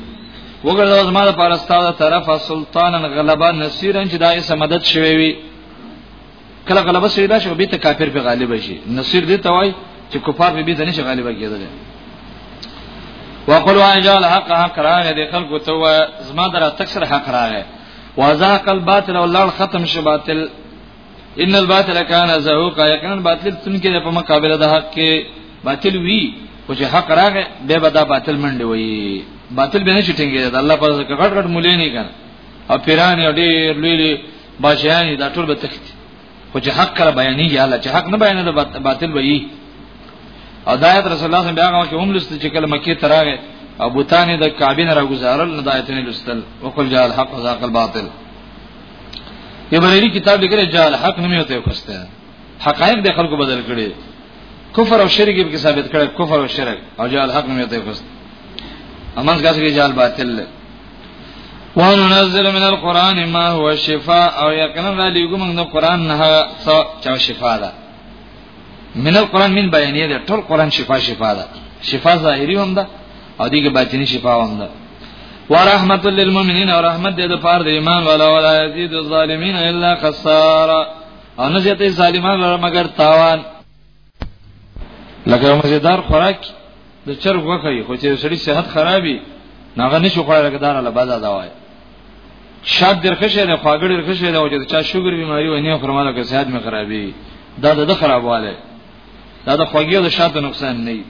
وګړه زما لپاره ستاسو طرفه سلطانن غلبا نصیرن چې دایسه مدد شوي وي کله غلبه سیدا شو به ته کافر به غالب شي نصير دې توای چې کفار به دې نه شي غالب کېدل وقل واجعل حق حق راغه دې خلکو ته و زما در تکسر حق راغه وازاق الباطل ولړ ختم شي باطل ان الباطل کان زهوقا یقینا باطل څنګه په مقابله د حق کې باطل وی خو چې حق راغې به به دا باطل منډي وي باطل به نه چټنګي دا الله پاک څخه غټ غټ مولې نه کړ او پیران ډېر لوی باجیان دا ټول به تخت خو چې حق کړه بیانې یا الله چې حق نه بیانې دا باطل وي او دایت رسول الله صلی الله علیه وسلم هم لست چې کله مکه تراغه او بوتانه د کعبه نه راګزارل نه دایتنه لستل وقل جاء الحق وذاق الباطل یو بریلی کتاب لیکل جاء الحق نه یوته وکسته حقایق د خلکو بدل کړي کفر او شرک به ثابت کړي کفر او شرک او جاء الحق نه یوته وکسته امنځ غاځي جاء الباطل وننزل من القران ما هو شفاء او یقینا را لګو موږ د قران نه څو چا شفا ده من القران من بیانیه ده ټول قران شفا شفا ده شفا ظاهری هم ده او دیګه باطینی شفا هم ده ورحمت للمؤمنین او رحمت دې د پاره د ایمان والا ولا یزيد الظالمین الا خسارا ان زیته ظالمان مگر تاوان لکه مزیدار خوراک د چرګ وخی خو چې سړی صحت خرابي ناغه نشو خوړل لکه دانه له بازار دا وای شاد در خشه ده خواګړ در خشه ده او چې چا شوګر بیماری و نه خرماله که صحت می خرابي دا د خرابواله دا د خوګي او د شاد نقصان نه دی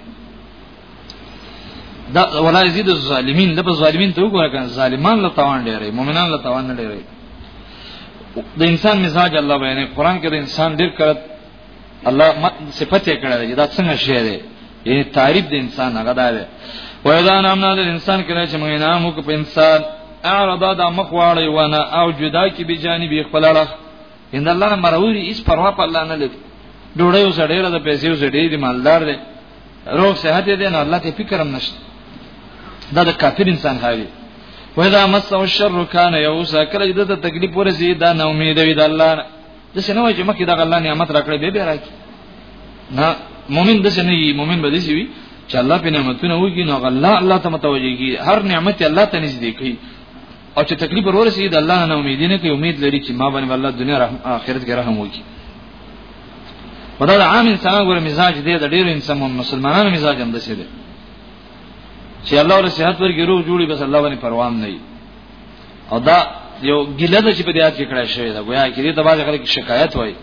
دا ولا یزيد الظالمین لپاره ظالمین ته وګوره کنه ظالمان له توان ډیره مؤمنان له توان نه ډیره د انسان مزاج الله بیانې قران کې د انسان ډیر کړه الله صفت یې کړی دی دا څنګه شی دی یعنی تعریف د انسان هغه دا دی وایدا نامنا د انسان کړی چې موږ نام وک په انسان اعرض دا مخ واړی ونه او جدا کی به جانب خپل اړه ان الله نه مروري هیڅ پروا په الله نه لګي ډوړې اوس ډېره د پیسې اوس ډېری مالدار دی روغ صحت دی نه الله ته فکر هم نشته دا د کافر انسان حالي وایدا مسو الشر کان یوسا کله د تکلیف ورزي دا نه امید وي د الله نه د سينو چې مکه دا الله نعمت راکړي به به راکړي نه مؤمن د سينې مؤمن به دي وي چې الله په نعمتونو وږي نو الله الله ته متوجي کی هر نعمت الله ته نږدې کوي او چې تکلیف ورور سي د الله نه امید نه کوي امید لري چې ما باندې الله دنیا رحم آخرت کې رحم وکړي ودا د عام انسان غوړ مزاج دی د ډیر انسان مسلمانانو مزاج هم دسي دی چې الله ور صحت ورګرو جوړي بس الله باندې پروام نه وي او دا یو ګیله ده چې په دې آیت کې کړای شوی دا ګویا کې دې ته باندې خلک شکایت وایي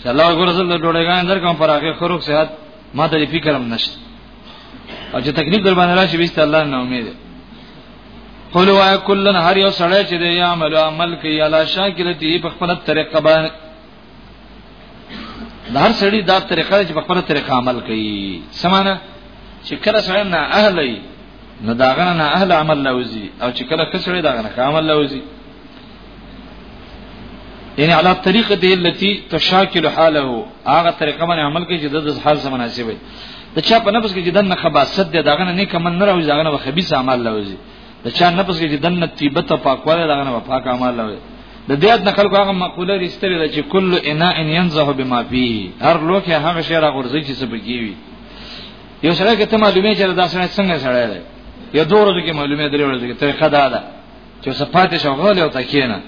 چې الله اکبر زل ډوړېګان در کوم پر هغه خروق صحت ما ته فکر هم نشته او چې تکلیف در باندې راشي بیست الله نه امید قول وای کلن هر یو سړی چې دی عمل عمل کوي الله شاکرتی په خپل طریقه باندې د هر سړي دا طریقه چې په خپل طریقه عمل کوي سمانه چې کله سړی نه اهلی نه داغه نه اهل عمل لوزي او چې کله کسړی داغه نه عمل لوزي یعنی علا طریقه دی التي تشاکل حاله هغه طریقه باندې عمل کوي چې د حال سره مناسب وي د چا په نفس کې چې دنه خباست دی داغه نه کمن نه راوځي داغه نه خبيث عمل لوزي د چا نفس کې دنه طیبت او پاکواله دغه نه پاک اعمال لري د دې د خلکو هغه مقوله رښتري ده چې کل اناء ينزه بما فيه هر لوکه هغه شی را غورځي چې څه پکې وي یو سره کې ته معلومه چې دا سره څنګه سره دی یو دوه ورځې کې معلومه درې ورځې کې طریقه دا ده چې صفات شغل او تکینه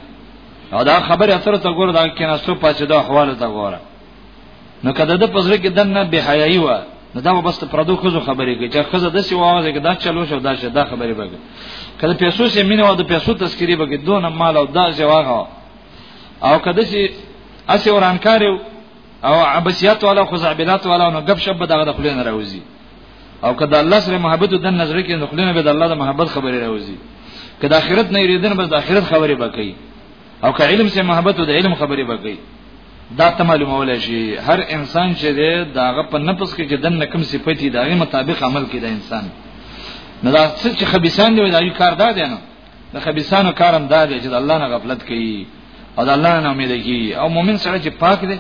او دا خبره اتر ته ګور دا کیناستو پاتې دا حواله ته ګوره نو کده د پزره کې دنه به حیاي و نو دا بس ته پردو خزو خبرې کوي چې خزه د سی واغه کې دا چلو شو دا شه دا خبرې بګه کله پیسو سي مینه و د پیسو تذکری بګه دونه مال او دا ځواغه او کده چې اسی ورانکار او عباسیات والا خزعبلات والا نو غب شب دغه د خلینو راوځي او کله الله سره محبت د نظر کې نو خلینو به د الله د محبت خبرې راوځي کله اخرت نه یریدنه بس د اخرت خبرې بکې او که علم سره محبت او د علم خبرې وکړي دا ته معلومول شي هر انسان چې دی داغه په نفس کې چې دنه کوم صفتی دغه مطابق عمل کوي د انسان نه دا څه چې خبيسان دی دا یو کار دا دی نو د خبيسانو کارم دا دی چې د الله نه غفلت کوي او د الله نه امید کوي او مؤمن سره چې پاک دی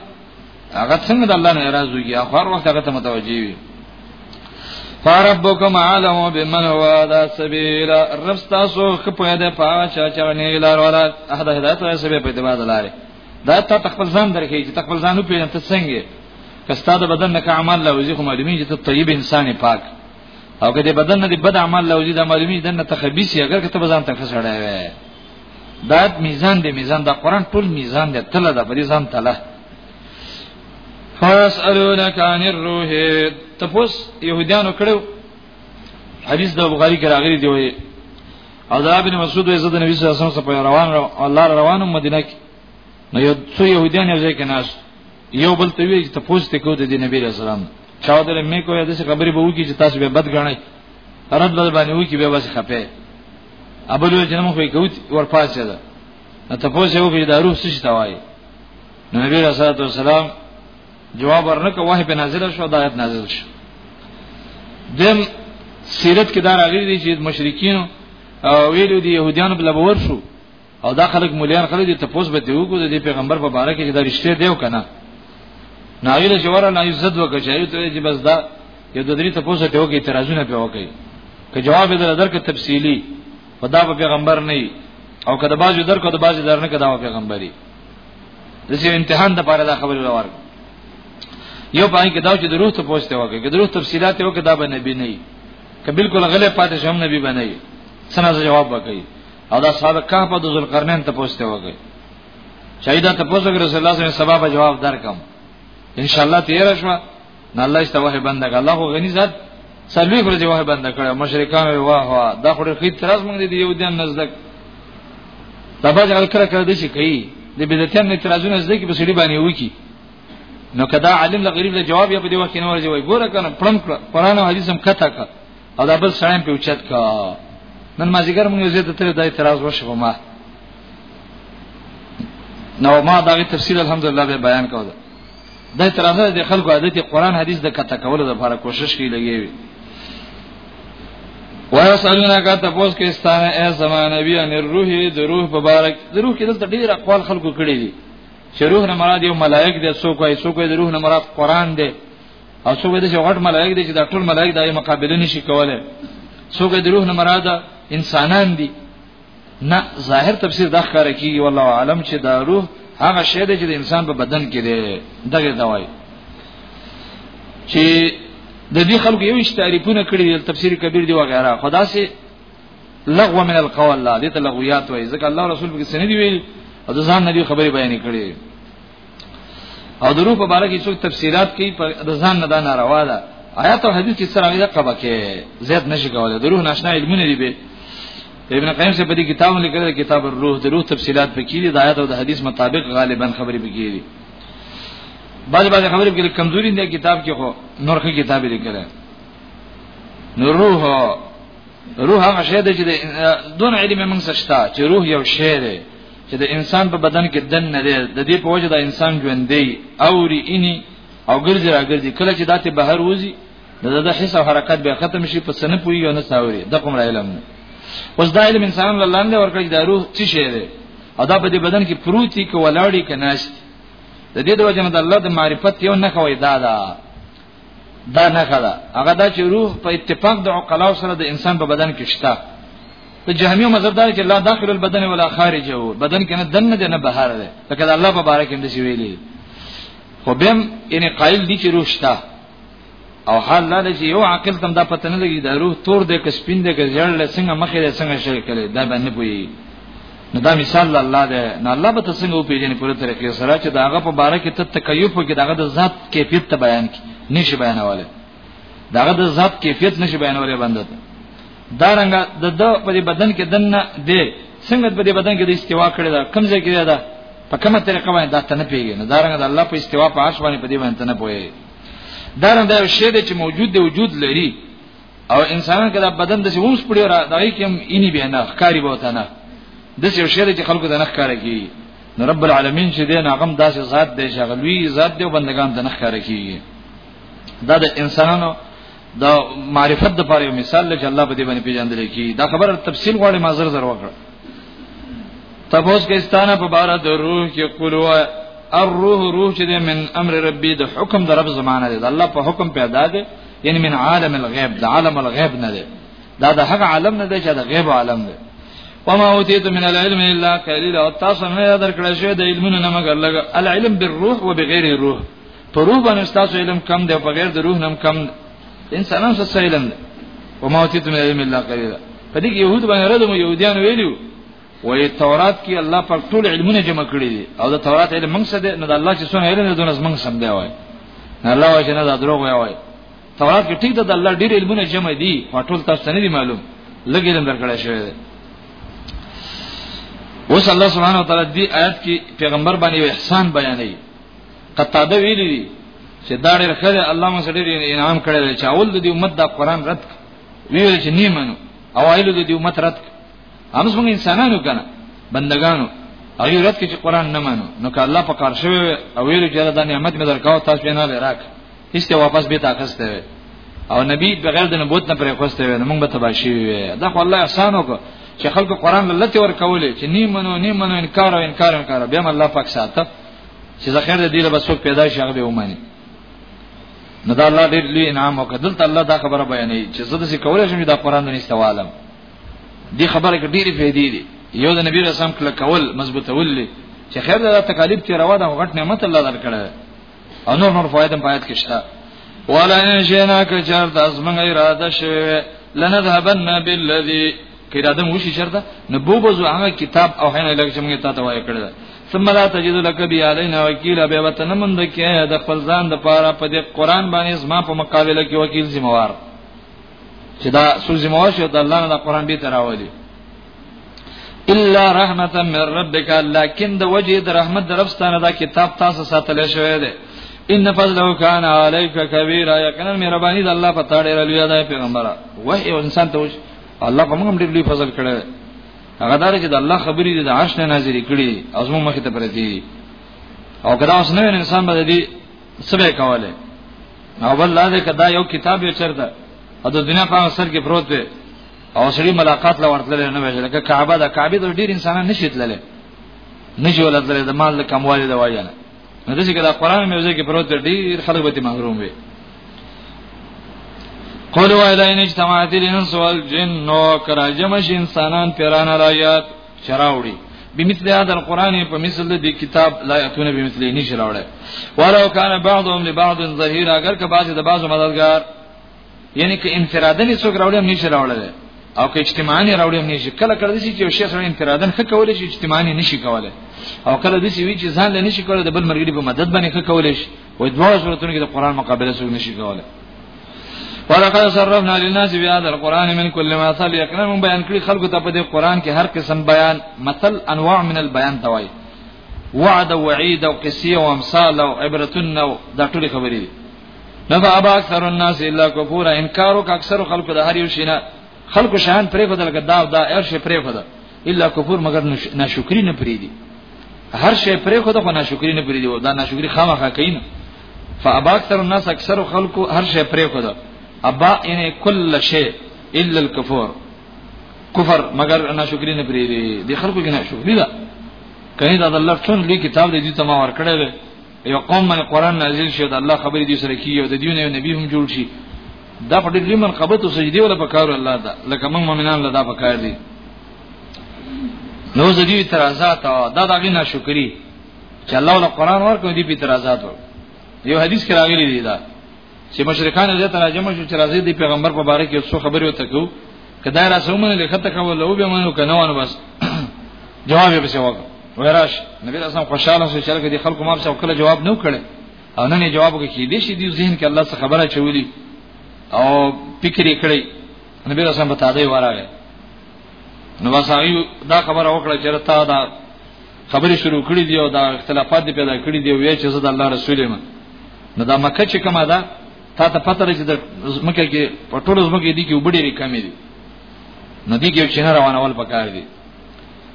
هغه څنګه د الله نه راضي وي هغه هر وخت هغه ته متوجي وي فربکم عالم بمن هو دا سبیل رب تاسو خپه ده پاوه چا چا نه لار ولا احد هدایت وای سبیل په دماغ لاره دا ته خپل ځان درکې چې خپل ځانو پیژن ته څنګه کستا د بدن نه عمل لوزي خو معلومی چې ته طیب انسان پاک او که د بدن نه د بد عمل لوزي د معلومی دنه تخبيسي اگر که ته ځان ته فسړای وې دا میزان دی میزان دا قران ټول میزان دی تله دا بری ځان تله فاسالونک عن الروح تپوس يهودانو کړو حدیث د بخاری کې راغلی دی وایي او دا ابن مسعود وایي زده نبی صلی الله علیه وسلم په روان الله روانو مدینه کې نو یو څو يهودان یو ځای کې ناس یو بل ته وی چې تاسو ته کو د نبی رسول الله چا دې مې کوی د خبرې به وکی چې تاسو به بد غنئ رد بل باندې وکی به بس خپه ابل وی جنم خو کوي ور پاسه ده نو تاسو یو به دارو څه شي توای نو نبی رسول الله سلام جواب ورنکه وه په نازل شو دایت نازل شو دیم سیرت کې دا راغلي دي چې مشرکین او ویلو دي يهوديان بل باور شو او دا خلک مليان خلک دي تپوس به دی وګو د پیغمبر په باره کې دا رښتیا دی او کنه ناویله شوره نه عزت وکړي چې چې بس دا یو د درې تپوس ته وګي اعتراضونه په وکړي که جواب در درکې تفصیلی خدا په پیغمبر نه او کله باجو درکو د باجو درنه کدا په پیغمبري دسی امتحان د پاره دا خبره راوړ یو پای کې دا چې د روح ته پوښتنه وکړي د روح تفصيلات یو کې دا به نبی نه وي که بالکل غلې پاتې شم نبی بنئ سنا جواب وکړي او دا صاحب کهف د ذوالقرنین ته پوښتنه وکړه شهیدا ته پوښتنه رسول الله صلی الله علیه وسلم جواب درکم ان شاء الله تیر شو نه الله است وه بنده الله خو غنی ذات سلوی پر دی وه بنده کړه مشرکان واه واه دا خو خې تراس مونږ دی یو دین نزدک تبج الکره کړه د شي کوي د بدعتین نه ترازونه زدکی په سړي باندې وکی نو کدا عالم له غریب له جواب یا په دی وخت نه ورځي وای ګوره کنه پړم قرآن او حدیث هم کته کړه او دا بل سړی په اوچت کا نن ما زیګر مونږ زیاته تر دای اعتراض وشو ما نو ما دا تفصیل الحمدلله به بیان کوله دا اعتراض د خلکو عادت قرآن حدیث د کته کولو لپاره کوشش کوي لګي ويسالونك تاسو کې ستانه ای زمان نبی ان روح د روح په بارک د روح کې دلته ډیر اقوال خلکو کړی دي چې روح نه مراد یو ملائک دی څوک وي څوک د روح نه مراد قران دی او څو ویل چې غټ ملائک دي چې دا ټول ملائک دایي مقابله نشي کولای څو د روح نه مراد انسانان دي نه ظاهر تفسیر د ښکار کیږي والله عالم چې دا روح هغه شی دی چې د انسان په بدن کې دی دغه دوای چې د دې خلکو یو تعریفونه کړی دی تفسیر کبیر دی وغیرہ خدا سي لغو من القول لا دې ته لغویات وایي ځکه الله رسول په کې سندې ویل او ځان نبی خبرې بیان کړي او درو په باره کې څوک تفسیرات کوي په ځان نه دا ناروا ده آیات او حدیث چې سره غوډه قبا کې زیات نشي کولای د روح ناشنا علمونه دی به ابن قیم سے په دې کتاب لیکل کتاب الروح د روح تفصيلات پکې دي د آیات او د حدیث مطابق غالبا خبرې پکې دي بعض بعض خبرې پکې کمزوري دي کتاب کې خو نورخه کتاب لیکل نو روح روح هغه شی دی چې دون علم موږ سشتا چې روح یو شی دی چې د انسان په بدن کې دن نه دی د دې په وجه د انسان ژوند دی او ری اني او ګرځي را ګرځي کله چې داته بهر وځي د د حس او حرکت به ختم شي په سن پوي او نه ساوري د کوم علم نه اوس دا علم انسان له لاندې ورکړي د روح څه شي دی او دا په دې بدن کې پروتي کې ولاړی کې ناشتي د دې د وجه نه د الله د معرفت یو نه خوي دا ده دا نه خلا هغه دا چې روح په اتفاق د عقلاو سره د انسان په بدن کې شته ته جهمي مذهب دا چې لا داخل البدن ولا خارجه وو بدن کې نه دنه دی نه بهر دی لکه د الله په باره کې اندې ویلي خو بهم ان قائل دي چې روح شته او حال لا چې یو عقل تم دا پته نه لګي دا روح تور دی که سپین دی که ژړل څنګه مخې دی څنګه شل کړي دا باندې پوي نو دا مثال الله دی نو الله به تاسو څنګه پیژنې په طریقې سره چې داغه په باره کې ته تکیف کې داغه د ذات کیفیت ته بیان کی نشي بیانواله داغه د ذات کیفیت نشي بیانواله بنده ته دا رنګه د د په بدن کې دنه دی څنګه په بدن کې د استوا کړی دا کم ځای کې دا په کومه طریقه باندې دا تنه پیږي نو دا رنګه د الله په استوا په عرش باندې په دې باندې تنه پوي دا رنګه یو شی دی چې موجود دی وجود لري او انسانان کله بدن د سومس پړي را دای کوم اینی به نه ښکاری به وته نه د څه شری چې خلکو د نه ښکار کی نو رب العالمین چې دین هغه داسې ذات دی چې غلوی ذات دی بندگان ته نه ښکار کیږي دا د انسانانو د معرفت د پاره مثال لکه الله په دې باندې پیژندل کی دا خبره تفصیل غواړي ما زر زر وکړه تبوس کې استانه په بار د روح کې قلوا الروح روح چې من امر ربي د حکم د رب زمانه ده الله په حکم پیدا ده یعنی من عالم الغیب د عالم الغیب نه ده دا د هغه عالم نه ده چې د غیب عالم ده وما اوتیت من العلم الا قليلا او تاسو نه درکړل شوی د علمونو نه مګر لګ العلم بالروح وبغیر الروح په روح باندې تاسو علم کم دی په غیر د روح نم کم انسانان څه علم دی وما اوتیت من العلم الا قليلا په دې کې يهود باندې ردم يهوديان ویلو وې تورات کې الله پاک ټول علمونه جمع کړی دي او د تورات علم موږ سره نه د الله چې څونه علم دونه موږ سم دی وای نه الله وای نه دا دروغ وای وای تورات کې ټیک د الله ډیر علمونه جمع دي خو ټول تاسو نه دي معلوم لګې لم درکړی شوی دی اوس الله سبحانه وتعالى دې آیات کې پیغمبر باندې احسان بیانوي قطاده ویلي دي چې دا ډېر خره الله مو سره انعام کړی چې اول د دې امت دا قران رد ویل چې نیمنو اوایل د دې امت رد امس موږ انسانانو کنه بندگانو او یو رات کې چې قران نه مانو نو که الله په کار شوی او ویل چې دا نعمت مې درکاو تاسو نه لراک هیڅ واپس به تاخسته وي او نبی بغیر د نبوت نه پرې خوسته وي موږ به تباشي وي دا خو الله احسان وکړ چې خلکو قران لته ور کولې چې نیم منو نیم منو انکار او انکار انکار بیا الله پاک ساته چې زه خیر دې له بسو پیدا شي هغه به ومني نو دا الله دې لوی انعام وکړ دلته الله دا خبره بیانوي چې زه د څه کولای شم دا قران نه استوالم دې خبره کې ډېری فائدې دي یو د نبی رسام کله کول مضبوطول لې چې خیر دا تکالیف ته روا ده غټ نعمت الله درکړه او نور نور فائدې پات کې شته ولا ان شینا که چر د ازمن اراده شوی لنذهبن بالذي کړه د موشي شرط نه بو بزو هغه کتاب او هنه لږ چې موږ ته ته وای کړل ثم لا تجد لك بي علينا وكيلا به وطن مند کې د خپل ځان د پاره په دې قران باندې زما په مقابله کې وکیل ذمہوار چې دا سوزي موشه د الله نه قران به تراولي الا رحمتا من ربک لکن د وجه د رحمت د ربستانه دا کتاب تاسو ساتل شوی دی ان فضله کان علیک کبیره یقینا مهربانی د الله په تاړه لوی دی پیغمبره وه یو انسان ته وش الله په موږ ډېر لوی فضل کړی هغه دار چې د الله خبرې د عرش نه نازلې کړي ازمو مخ ته پرتی او کدا اوس نو انسان باندې سبه کوله او بل دا ده کدا یو کتاب یې چرته او د دنیا په سر کې پروت دی او سړي ملاقات لا ورتل نه ویل لکه کعبه دا کعبه د ډیر انسانان نشیتلل نشي ولتل د مال د کموالي د وایانه نو د څنګه د قران میوزه کې پروت ډیر خلک به محروم وي قولوا الى ان اجتماعت الانس والجن نو کراجمش انسانان پیران رايات چراوړي بمثل هذا القران په مثل د کتاب لا یتون بمثل نشي راوړي ولو کان بعضهم لبعض ظهیر اگر که بعضی د بعضو مددگار یعنی که انفرادن څوک راوړي هم نشي راوړل او که اجتماعي راوړي هم نشي کله کله دي چې یو شخص انفرادن ښه کولای شي اجتماعي نشي کولای او کله دي چې وی چې ځان له نشي کولای د بل مرګري په مدد باندې ښه کولای شي وې دوه سورتونو کې د قران مقابله څوک نشي کولای ولقد صرفنا للناس في هذا القران من كل ما مثل يقرأ من بيان کړی خلکو ته په دې قران کې هر قسم بیان مثل انواع من البيان توای وعد او وعید او قصې او امثال او عبرتن او دا ټول خبرې دي نفع ابا اکثر الناس الا کفورا انکارو که اکثر خلکو د هر یو شینه خلکو شان پرې خدل کدا دا هر شي پرې خدل الا کفر مگر ناشکری نه پرې دي هر شي پرې خدل خو ناشکری نه پرې دي دا ناشکری خامخا کین فابا اکثر الناس اکثر خلکو هر شي پرې خدل ابا ان کل شی الا الكفر کفر مگر ناشکری نه پرې دي د خلکو کې ناشکری ده کله دا د الله څون لوی کتاب دې ته ما ور کړی یو قوم باندې قران نازل شي د الله خبرې دي سره کیږي او د دیونه یو نبی هم جوړ شي دا په دې من قبط او سجدي ولا پکار الله دا لکه موږ مؤمنان له دا پکار دي نو زدي اعتراضات او دا دغه ناشکری چې الله ول قران ورکو دي په اعتراضات ور یو حدیث کې راغلی دی دا چې مشرکان دې ته راجم شو چې راځي د پیغمبر په باره کې څو خبرې وته کو کدا را سومنه لخته کول او به منو کنه وانه بس جواب یې بسوګ وراش نبی رسول خوشاله شو چې لکه دي خلکو ما څو کله جواب نو کړي او نن یې جواب وکړي دې شي دې ذهن کې الله څخه خبره چولي او فکر یې کړی نبی رسول په تاده وراغه نو وسایو دا خبره وکړه چې رتا دا خبرې شروع کړې دي او دا اختلافات دي پیدا کړې دي وی چې زه د الله رسول یم نو دا مکه چې کومه ده تا ته پته لري چې د مکه کې په ټولو زمکه دي کې وبډې ریکمې دي نو دي کې چې نه روانول پکار دي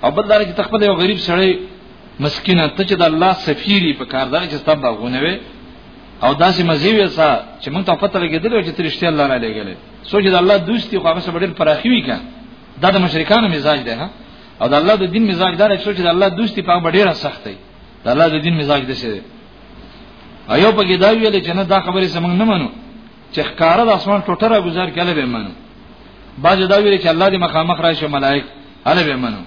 او بل دا چې تخپل یو غریب سړی مسکینه ته چې د الله سفیری په کار ده چې ستاسو باغونه وي او داسې مزیوی سا چې موږ ته پته لګیدل چې ترشته الله را لګیږي سوچ د الله دوستي خو هغه سره ډېر پراخي وي کنه دا د مشرکانو مزاج دی ها او د الله د دین مزاج دار چې د الله دوستي په اړه ډیره سخت دی د الله د دین مزاج دې شه ایو په کې دا ویل چې نه دا خبره سمون نه منو چې ښکارا د اسمان ټوټه را گذار کله به منو باج دا ویل چې الله دې مخامخ راشي ملائک اله به منو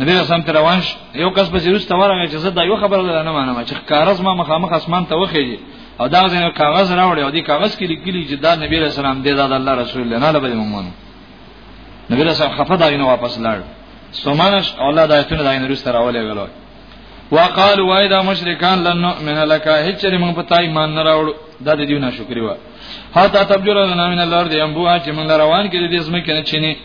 نبی رسام ته روان ش یو کس په زیروس تورغه چې زه دا یو خبره ده نه مانم چې کارز ما مخامخ اسمان ته وخیږي او دا ځنه کاغذ راوړی او دی کاغذ کې لیکلی چې دا نبی رسول الله دی دا الله رسول الله نه لبه مونږ نبی رسول خفه دا نه واپس لاړ سمانش الله د ایتونو د عین روس تر اولې غلو وقال وای دا مشرکان لن نؤمن لك هیڅ لري موږ په تای ایمان نه راوړو دا د دیونه شکر و حتا تبجر لنا من الارض ينبوع چې موږ روان کې د اسمه کې نه چینی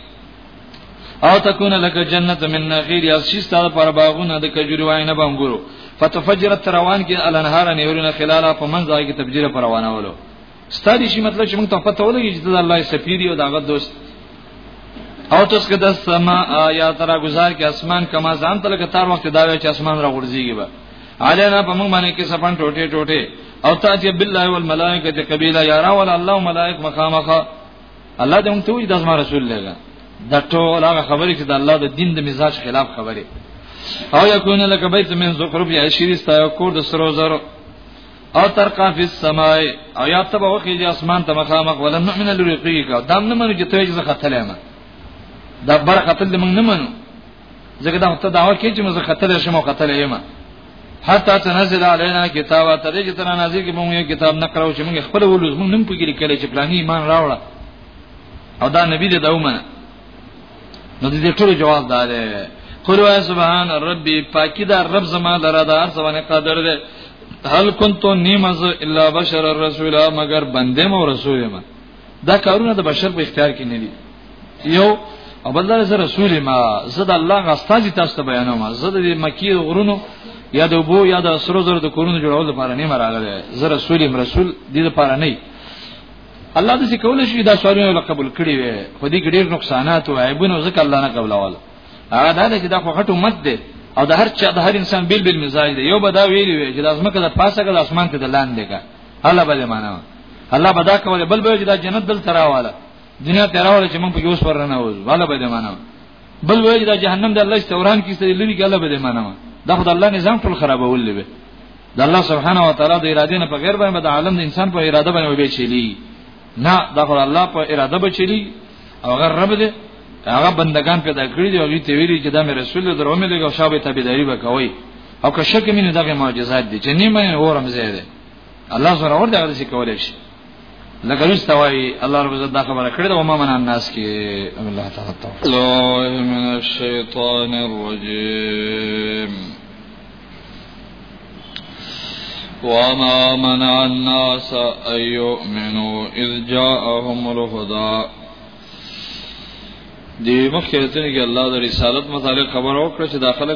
او تكون لك جنته من نخيل یا شي ستاره پر باغونه د کجوري وای نه بنګورو فتفجرت روان کې الانهار نهرونه خلاله په منځای کې تبجیر پر روانولو ستادي شي مطلب چې موږ ته پته ولګي چې د الله سفیری او دغه دوست او تاسو کده سما یا ترا گزار کې اسمان کما ځان تل کتار وخت دا وی چې اسمان را غورځيږي به علینا په موږ باندې کې سپن ټوټه ټوټه او تاجی بالله والملائکه قبیلا یرا ول الله ملائک مخامخه الله دې موږ ته وي د اسمان رسول لګا د ټول هغه خبرې چې د الله د دین د مزاج خلاف خبرې او یکونه لکه بیت من زخرف یا شیری ستا کور د سرو زرو او ترقا فی السماء او یا تبا وخی جی اسمان ته مخامخ ولن نؤمن لرقیک دا نه منو چې ته یې خطلې ما دا بر خطل دې موږ نه منو ځکه دا ته داوا کې چې موږ خطلې شمو خطلې یما حتا تنزل علینا کتابا ته دې چې تر نازل کې موږ یو کتاب نه کړو چې موږ خپل ولوز موږ نن پکې لیکل چې پلاني ایمان راوړه او دا نبی دې دا ومنه نو دې ټول جواب دار قل سبحان ربي پاکی دا رب زما لره دا ارزونه قدر ده هل كنت نیمز الا بشر الرسول مگر بنده مو رسول ما دا کارونه د بشر په اختیار کې نه دي یو او بل دا رسول ما زه د الله غستاجی تاسو ته بیانوم زه د مکی غرونو یا د بو یا د سرو زر د کورونو جوړول لپاره نه مراغله زه رسول ام رسول دې لپاره نه الله دې کول شي دا سوالونه قبول کړي وي خو دې ګډیر نقصانات او عیبونه ځکه الله نه قبول واله هغه دا چې دا خو غټ امت دی او د هر چا د هر انسان بیل بیل مزاج دی یو به دا ویلی وي چې د اسمکه د پاسه کله اسمان ته د لاندې کا الله به معنا الله به دا کوله بل به چې دا جنت دل تراواله دنیا تراواله چې موږ په یوس پر نه وځو الله به معنا بل وایي چې دا جهنم د الله استوران کې سړي لري کله به معنا دا خدای الله نظام ټول خرابول لوي د الله سبحانه و تعالی د اراده نه په غیر باندې د عالم د انسان په اراده باندې به چلی نه دا خو الله په اراده بچلی او غر رب دې هغه بندگان پیدا کړی دی او وی ته ویری چې دا مې رسول الله درو مې لګو شابه تابعداري وکوي او که شک مینه دغه معجزات دي چې نیمه اورم زیاده الله سره اور دغه څه کولای شي لکه رسته وای الله رب عزت دا خبره کړې ده او ما من الناس کې الله تعالی توفیق الله من الشیطان الرجیم وما منع الناس أن يؤمنوا إذ جاءهم الهدى دی مخکې ته کې الله د رسالت متعلق خبر او کړ چې داخله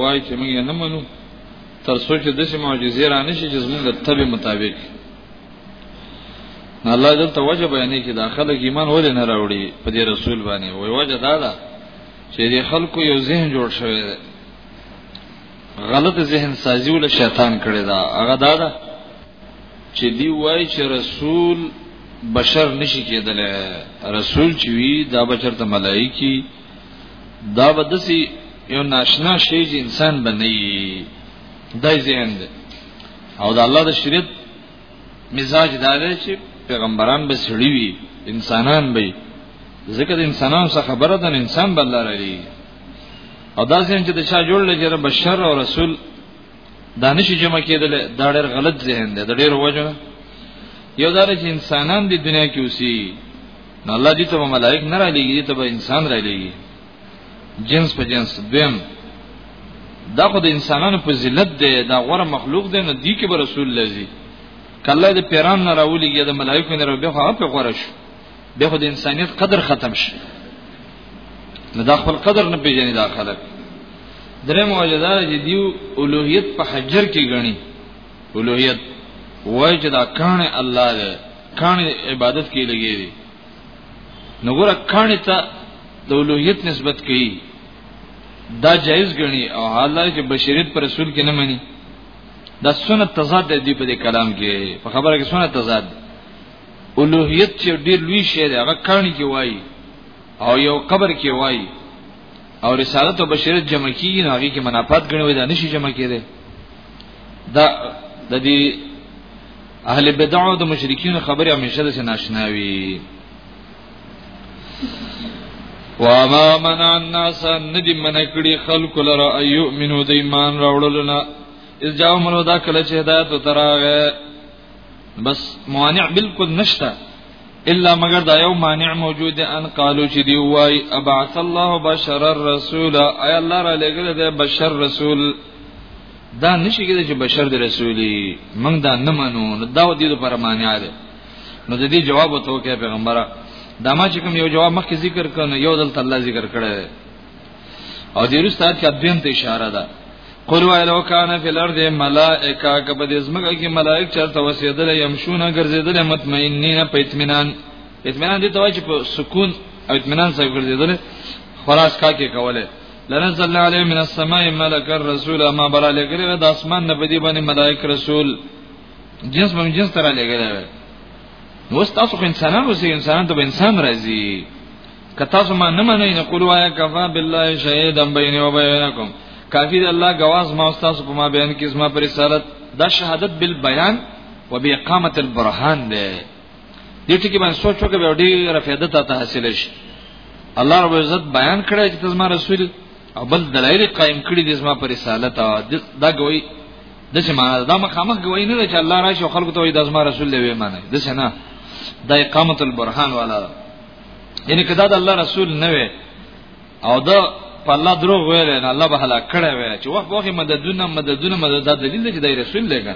وای چې موږ نه منو تر څو چې د سیمه معجزې را نشي چې زموږ د تبع مطابق الله جل ته وجه بیانې کې داخله کې ایمان ولې نه راوړي په دې رسول باندې وای وجه دا ده چې د خلکو یو ذهن جوړ شوی دی غلط ذهن سازي ول شیطان کړی دا هغه دا ده چې دی وای چې رسول بشر نشي کېدل رسول چې وی دا بشر ته ملایکی دا بدسي یو ناشنا شی چې انسان بنئي دای ذهن ده او د الله د شریعت مزاج دا دی چې پیغمبران به سړي وي انسانان به ځکه د انسانانو څخه خبره ده انسان بل لري او دا ځین چې د چا جوړ لږه رب بشر او رسول دانش جمع کېدل دا ډېر غلط ذهن دی د ډېر وجه یو دا چې انسانان د دنیا کې اوسي نو الله دې ته ملائک نه را لېږي ته به انسان را لېږي جنس په جنس دویم دا خو د انسانانو په ذلت دی دا غوره مخلوق دی نو دی کې به رسول لذي کله د پیران نه راولېږي د ملائکو نه راوبې خو په غوره شو به خو د انسانيت قدر ختم شي نو دا خپل قدر نه پیژني دا خلک درې موجوده چې دیو اولوہیت په حجر کې غني اولوہیت وای چې دا کانه الله دی کانه عبادت کې لګي دي نو ګره کانه ته د اولوہیت نسبت کوي دا جایز غني او حالای چې بشریت پر رسول کې نه مني دا سنت تضاد دی په دې کلام کې په خبره کې سنت تضاد دی الوهیت چې ډیر لوی شی دی هغه کانی کې وایي او یو قبر کې وایي او رسالت او بشریت جمع کیږي هغه کې منافات غنوي دا نشي جمع کېده دا د دې اهل بدع او د مشرکین خبره همیشه د ناشناوي وما منع الناس ندی منکړي خلق لره ايؤمنو د ایمان راوړلنا اذ جاءهم الهدى کله چې هدایت تراغه بس مانع بالکل نشته الا مگر دا یو مانع موجود ان قالو چې دی وای ابعث الله بشر الرسول اي الله را لګل دی بشر رسول دا نشي کېدای چې بشر دی رسولي موږ دا نه منو دا ودی لپاره مانع دی نو د دې جواب وته کې پیغمبره دا ما چې کوم یو جواب مخکې ذکر کړنه یو دلته الله ذکر کړی او دې رسته آیات کې دویم ته اشاره ده قل وایلو کان فی الارض ملائکه کبه دې زمګه کې ملائک چرته وسیدل يمشون ګرځیدل مطمئنین په اطمینان اطمینان دې توای چې په سکون او اطمینان سره ګرځیدل خلاص کا کې کوله لنزل علی من السماء ملک الرسول ما برا لګره د اسمان نه بدی باندې ملائک رسول جنس باندې جنس تر لګره نو تاسو خو انسانانو سي انسانان ته انسان راځي که تاسو ما نه منئ نو قولوا یا کفا بالله شهیدا بیني و بینکم کافی دی الله گواز ما استاد په ما بیان کې زما پر رسالت دا شهادت بالبیان و باقامت البرهان دی دې ټکی باندې سوچ وکړه به ډیره فائدہ ته حاصل شي الله رب عزت بیان کړی چې زما رسول او بل دلایل قائم کړی دي زما پر رسالت دا ګوي د څه معنا دا مخامخ ګوي نه چې الله راشي خلکو ته د زما رسول دی وي معنا د څه نه د اقامت البرهان والا یعنی کدا د الله رسول نه وي او دا په الله دروغ ویل نه الله به هلاک کړي وي چې وخت وخت مددونه مددونه مدد د دلیل چې د رسول لګا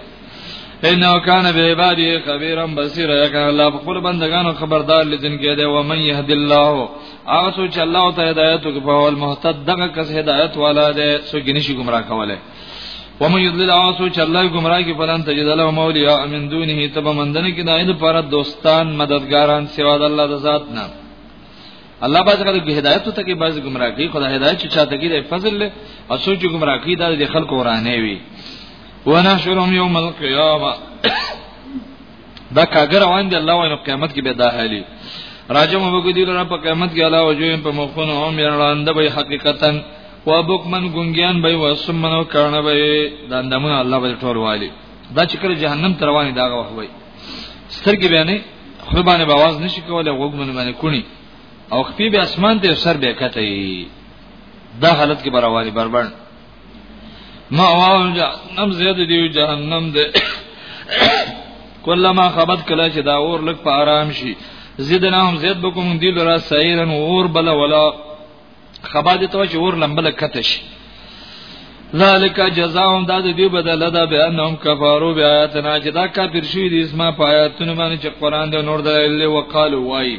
انه کان به عبادی خبیرا بصیر یکن الله په خپل بندگانو خبردار لدین کې دی و من یهد الله هغه څوک چې الله تعالی هدایت کوي په اول محتد دغه کس هدایت والا دی څوک نشي گمراه کوله ومن يضلل عاصو چې الله گمراه کې فلان تجد له مولیا من دونه تب مندن کې دایله پر دوستان مددګاران سوا د الله د ذات نه الله باز غره به هدایت ته کې باز گمراه کې خدای هدایت چې چاته کې د فضل له او سوچ گمراه کې د خلکو ورانه وي ونحشرهم يوم القيامه دا کاګر روان دي الله وینو قیامت کې به دا حالي راجم وګدی لره په قیامت کې الله وجوین په مخونو او میراند به حقیقتا و بوکمن ګونګیان به وسمنو کړنه به دا اندامونه الله به ټول والی دا چې کله جهنم تر رواني دا غوښ وای سترګې بیانې خو باندې باواز نشي کولای وګمن باندې کونی او خپې به اسمان ته سر به کته دا حالت کې برابرې بربند ما واو جهنم زید دیو جهنم ده کله ما خبرت کله چې دا اور لک په آرام شي زیدنا هم زید بکوم دی لرا سایرن اور بل ولا خبرت ته چې اور لمبل کته شي ذالک جزاهم دا د دې بدل ده به انهم کفارو بیااتنا چې دا کافر شوی دي اسما پایاتونه باندې چې قران د نور دلایل وقالو وای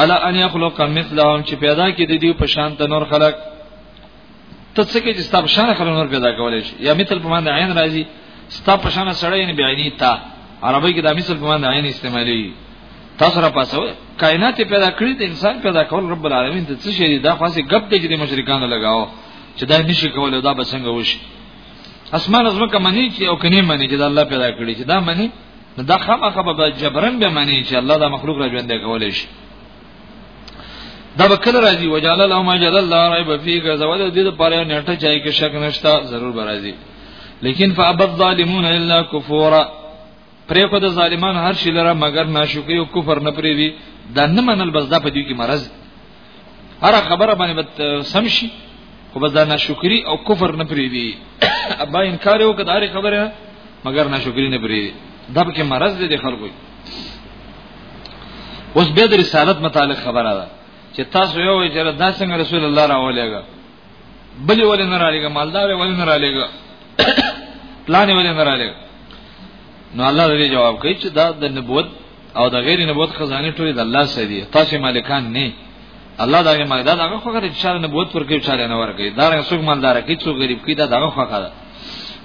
الا ان يخلق مثلهم چې پیدا کې د دې په شان د نور خلق ته څه کې چې ستاسو شان خلک نور پیدا کولای شي یا مثل په معنی عین راځي ستا په شان سره یې بیانی تا عربی کې د مثل په معنی عین استعمالي تاسو را پاسو کائنات پیدا کړی د انسان پیدا کول رب العالمین ته څه شي دا خاصه غب دی چې د مشرکانو لگاو چې دا نشي کولای دا بسنګ وشي اسمان ازمکه منی چې او کني منی چې دا الله پیدا کړی چې دا منی نو دا خامخا به جبرن به معنی چې الله دا مخلوق را ژوند کولای شي دا به کله راځي وجاله لو ما جل الله رب فیک زوال دې د پاره نیټه چای کې شک نشتا ضرور راځي لیکن فابد الظالمون الا کفورا پرې خو د ظالمان هر شي لره مگر ناشکری او کفر نه پریوي دا نه منل بس دا په دې کې مرز هر خبره باندې سم شي خو بس دا ناشکری او کفر نه پری دی ابا انکار یو کدار خبره مگر ناشکری نه پری دی دا به کې مرز دی خلکو اوس به د رسالت متعلق خبره ده چې تاسو یو چې دا څنګه رسول الله راولېګا بلی ولې نه رالیګا مالدار ولې نه رالیګا پلان ولې نه رالیګا نو الله دې جواب کوي چې دا د نبوت او د غیر نبوت خزانه ټول د الله سره دي تاسو مالکان نه الله دغه مالدا دغه خو غره چې نبوت ورکړي چې نه ورکړي دا رنګ څوک مالدار کی څوک غریب کی دا دغه خو خره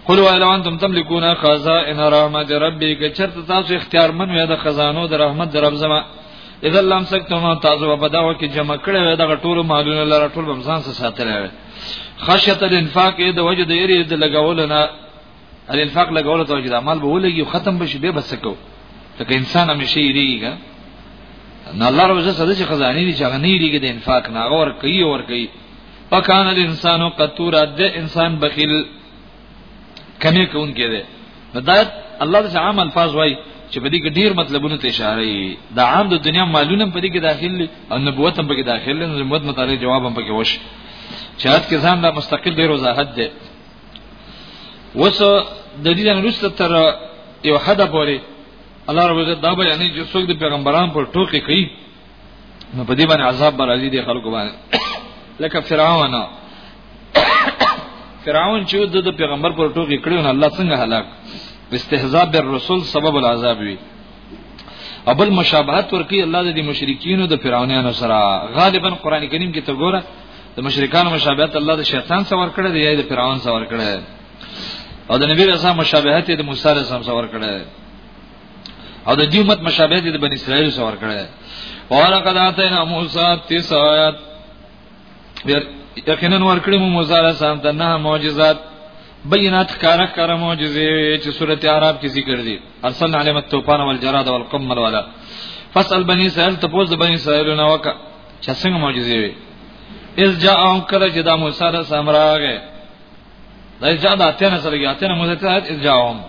قل وایلو انتم تملکون خزائن رحمت ربی که چرته تاسو اختیار من وي د خزانو د رحمت در رب زما اذا لم سکتم تاسو په داو کې جمع کړي وي دغه ټول مالونه لره ټول بمزان سره ساتل وي خشیت الانفاق د وجد یری د لګولنه ال انفاق لګول ته چې د عمل به ولګي ختم بشي به بس کو ته انسان همیشه یریږي نه الله روزه سره چې خزانه دي چې هغه نه یریږي د انفاق نه اور کوي اور کوي پکان الانسان قطورا د انسان بخیل کمی کون کې ده دا الله د عام الفاظ وای چې په دې کې ډیر مطلبونه ته اشاره ای دا عام د دنیا مالونه په دې کې داخل او نبوت هم په کې داخل نو نبوت متعلق جواب هم په کې وش چات کې ځان دا مستقل ډیر وضاحت ده وس د دې نه رسته تر یو حد پورې الله رب عزت دا بیانې چې څوک د پیغمبران پر ټوکی کوي نو په دې باندې عذاب برازي دي خلکو باندې لکه فرعون فرعون چې د پیغمبر پر ټوکی کړو نو الله څنګه هلاک استهزاء بالرسول سبب العذاب وي ابل مشابهت ورکی الله د مشرکین او د فرعونانو سره غالبا قران کریم کې ته ګوره د مشرکانو مشابهت الله د شیطان سره ور کړی دی یا د فرعون سره ور کړی دی او د نبی رسول مشابهت د موسی رسول سره ور کړی دی او د دې امت مشابهت د بنی اسرائیل سره ور کړی دی ولقد اتینا موسی تسع آیات یقینا ور کړی مو موسی رسول ته نه معجزات بینات کارا کارا معجزه چې سورته عرب کې ذکر دي ارسلنا علیم الطوفان والجراد والقمل ولا فاسال بني اسرائيل تپوز د بني اسرائيل نه وکا چې څنګه معجزه وي اذ جاءهم کله چې د موسی سره سمراغه دا جاء د اتنه سره کې اتنه موسی ته اذ جاءهم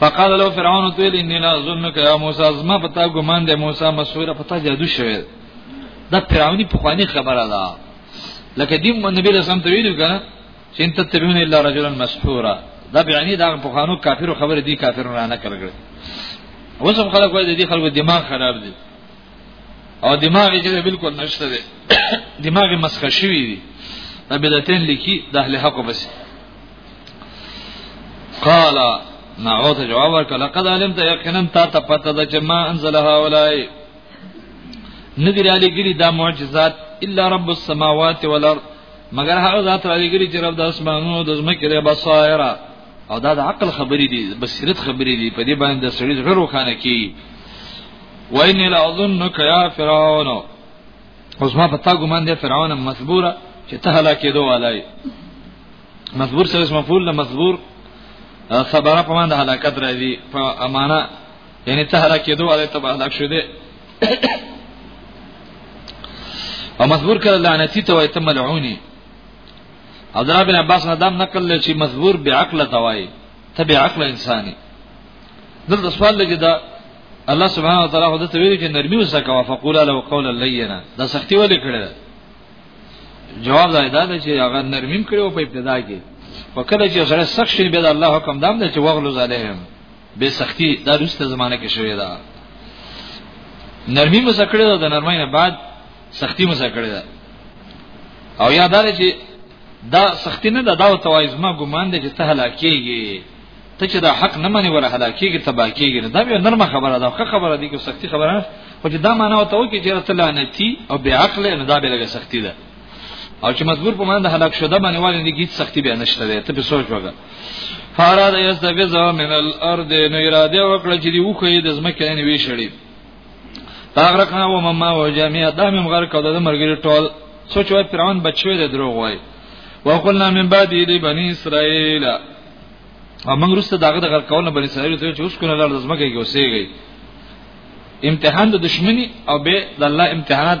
فقال له فرعون تو اني لا اظنك يا موسى ازما پتا ګمان د موسی مسوره پتا جادو شوی دا فرعونی په خواني خبره ده لکه دیم نبی رسول الله ته ویلو کنه چین تتبعون الا رجلا مسحورا دا بیانی دا په خانو کافرو خبره دی کافرو را نه کړګړي اوس هم خلک وایي د دې خلکو دماغ خراب دي او دماغ یې چې بالکل نشته دی دماغ یې مسخه شوی دی دا بدعتین لیکي د اهل حق بس قال نعوذ جواب ورکړه لقد علمت یقینا تا ته پته ده چې ما انزل هؤلاء ندر علی ګری دا معجزات الا رب السماوات والارض مګر هغه ذات را لګري چې رب د اسمانونو د زمکه له بصائر او دا د عقل خبرې دي بصیرت خبرې دي په دې باندې سړي زړه روخانه کی وان لا اظنک یا فرعون اوس ما پتا ګمان دی فرعون مصبوره چې ته هلاکې دوه علای مصبور سره مفعول له مصبور صبره په معنی هلاکت راځي په امانه یعنی ته هلاکېدو علی تبع هلاک شو دې او مذبور کړه لعنتی ته وای ته ملعونی عبد الله بن عباس نه دام نقل لري چې مذبور به عقل ته وای ته به عقل انساني دلته سوال لګی دا الله سبحانه وتعالى هدا ته ویل چې نرمي وسکه وفقولا لو قولا لینا دا سختی ولې کړل جواب دا دا چې هغه نرمیم کړو په ابتدا کې وکړه چې سره سخت شي به الله حکم دام دی چې وغلو زالهم به سختی دا روسته زمانه کې شوې ده نرمي مزکړه ده د نرمۍ نه بعد سختی مزکړه ده او یادار چې دا سختی نه ده دا او توایز ما ګمان ده چې ته هلاکیږي ته چې دا حق نه منې ولا هلاکیږي تبا کیږي دا به نرمه خبره ده خو خبره دي کې سختی خبره نه خو چې دا معنا او ته وکړي چې رسول الله نتی او بیا عقل نه دا به لګه سختی ده او چې مزبور په معنی د هلاک شوه باندې والي دي هیڅ سختی به نشته ده ته په سوچ وګوره فاراد یستفز من الارض نو اراده وکړه چې دی وخی د زمکه نه وی شړی تاغرقنا و مما و جميع دامم غرق او د مرګری ټول سوچ وای فرعون بچوي د دروغ وای وقلنا من بعد دی بنی اسرائیل او موږ رسته داغه د غرق کول بنی اسرائیل ته چې اوس کو نه لړ د زمکه کې اوسېږي امتحان د دشمنی او به د الله امتحانات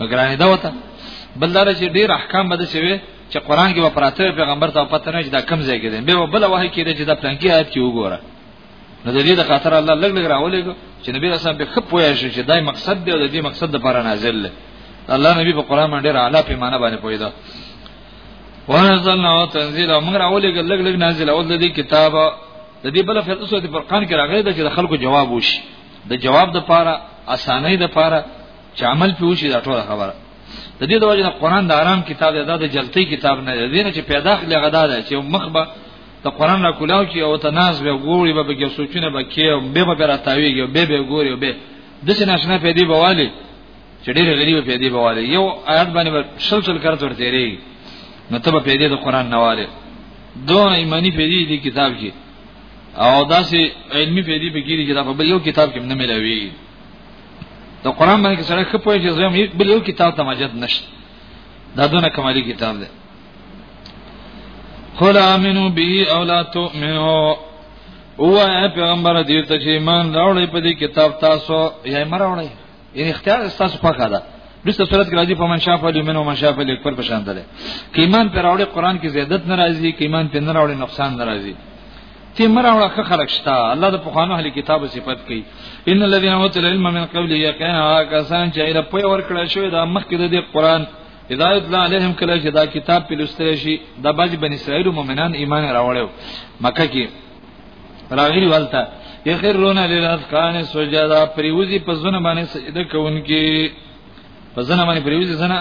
وګرانه دا وته بل دا چې ډیر احکام بده شوی چې قران کې وپراته پیغمبر ته پته نه چې دا کم ځای کې دی به بل وه کې چې دا پلانکی آیت کې وګوره نو د دې د خاطر الله لګ لګ راولېګو چې نبی رسول به خپ وایي چې دای مقصد دی او د دې مقصد لپاره نازل دی الله نبی په قران باندې اعلی پیمانه باندې پوي دا ونزلنا تنزيلا موږ راولېګ لګ لګ نازل اول د دې کتاب د دې بل فل اوسه د فرقان کې راغلی دا چې د خلکو جواب وشي د جواب د لپاره اسانۍ د لپاره چې عمل په وشي دا ټول خبره د دې د وجه نه قران د آرام کتاب دی دا د جلتی کتاب نه دی نه چې پیدا خلې غدا ده چې مخبه د قران را کولاو کې او تناز به ګوري به به سوچونه به کې او به به راتاویږي به به ګوري به د څه ناشنا پیدا بواله چې ډېر غریب پیدا بواله یو آیات باندې شل شل کار تر تیری نو ته به پیدا د قران نواله دوه ایمانی پیدا دي کتاب کې او داسې علمی پیدا به کېږي چې دا په یو کتاب کې نه ملوي د قران باندې سره خپوي چې زم یو بل یو کتاب ته مجد نشته دا دونه کمالي کتاب دی قل امنو به او لا تؤمنو او پیغمبر دې ته چې ایمان راوړې په دې کتاب تاسو یې ایمان راوړې ان اختیار تاسو پخا ده دغه صورت کې راځي په من شاف علی منو من شاف علی پر پشان ده کې ایمان پر راوړې قران کې زیادت ناراضي کې ایمان پر نه راوړې نقصان ناراضي ته مراوړه خه خلق شتا الله د پخوانو اهل کتاب صفت کوي ان الذين اوتوا العلم من قبل يقينا کسان چې علم په ور کړه شوی دا مخکې د قرآن هدایت لا عليهم کله چې دا کتاب په لستر شي د باج بن اسرائیل مؤمنان ایمان راوړیو مکه کې راغلی والته یخرون للاذقان سجدا پریوزی په زونه باندې سجده کوونکي په ځنه باندې پریوځي ځنه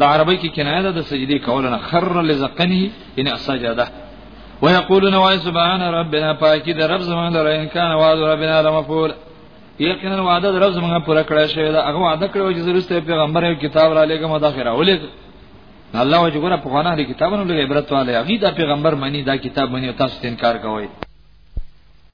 د عربی کې کنایه ده د سجدي کولنه خر لزقنه ان السجده ويقولون وای سبحان ربنا پاکی د رب زمان لره ان کان وعد ربنا لمفعول یقینا وعده د رب زمان پوره کړی شوی دا هغه وعده کړو چې زرسته پیغمبر یو کتاب را لګم دا خیره ولې الله وجه ګره په خوانه کتابونو لګي عبرت والے هغه دا پیغمبر منی دا کتاب منی او تاسو انکار کوئ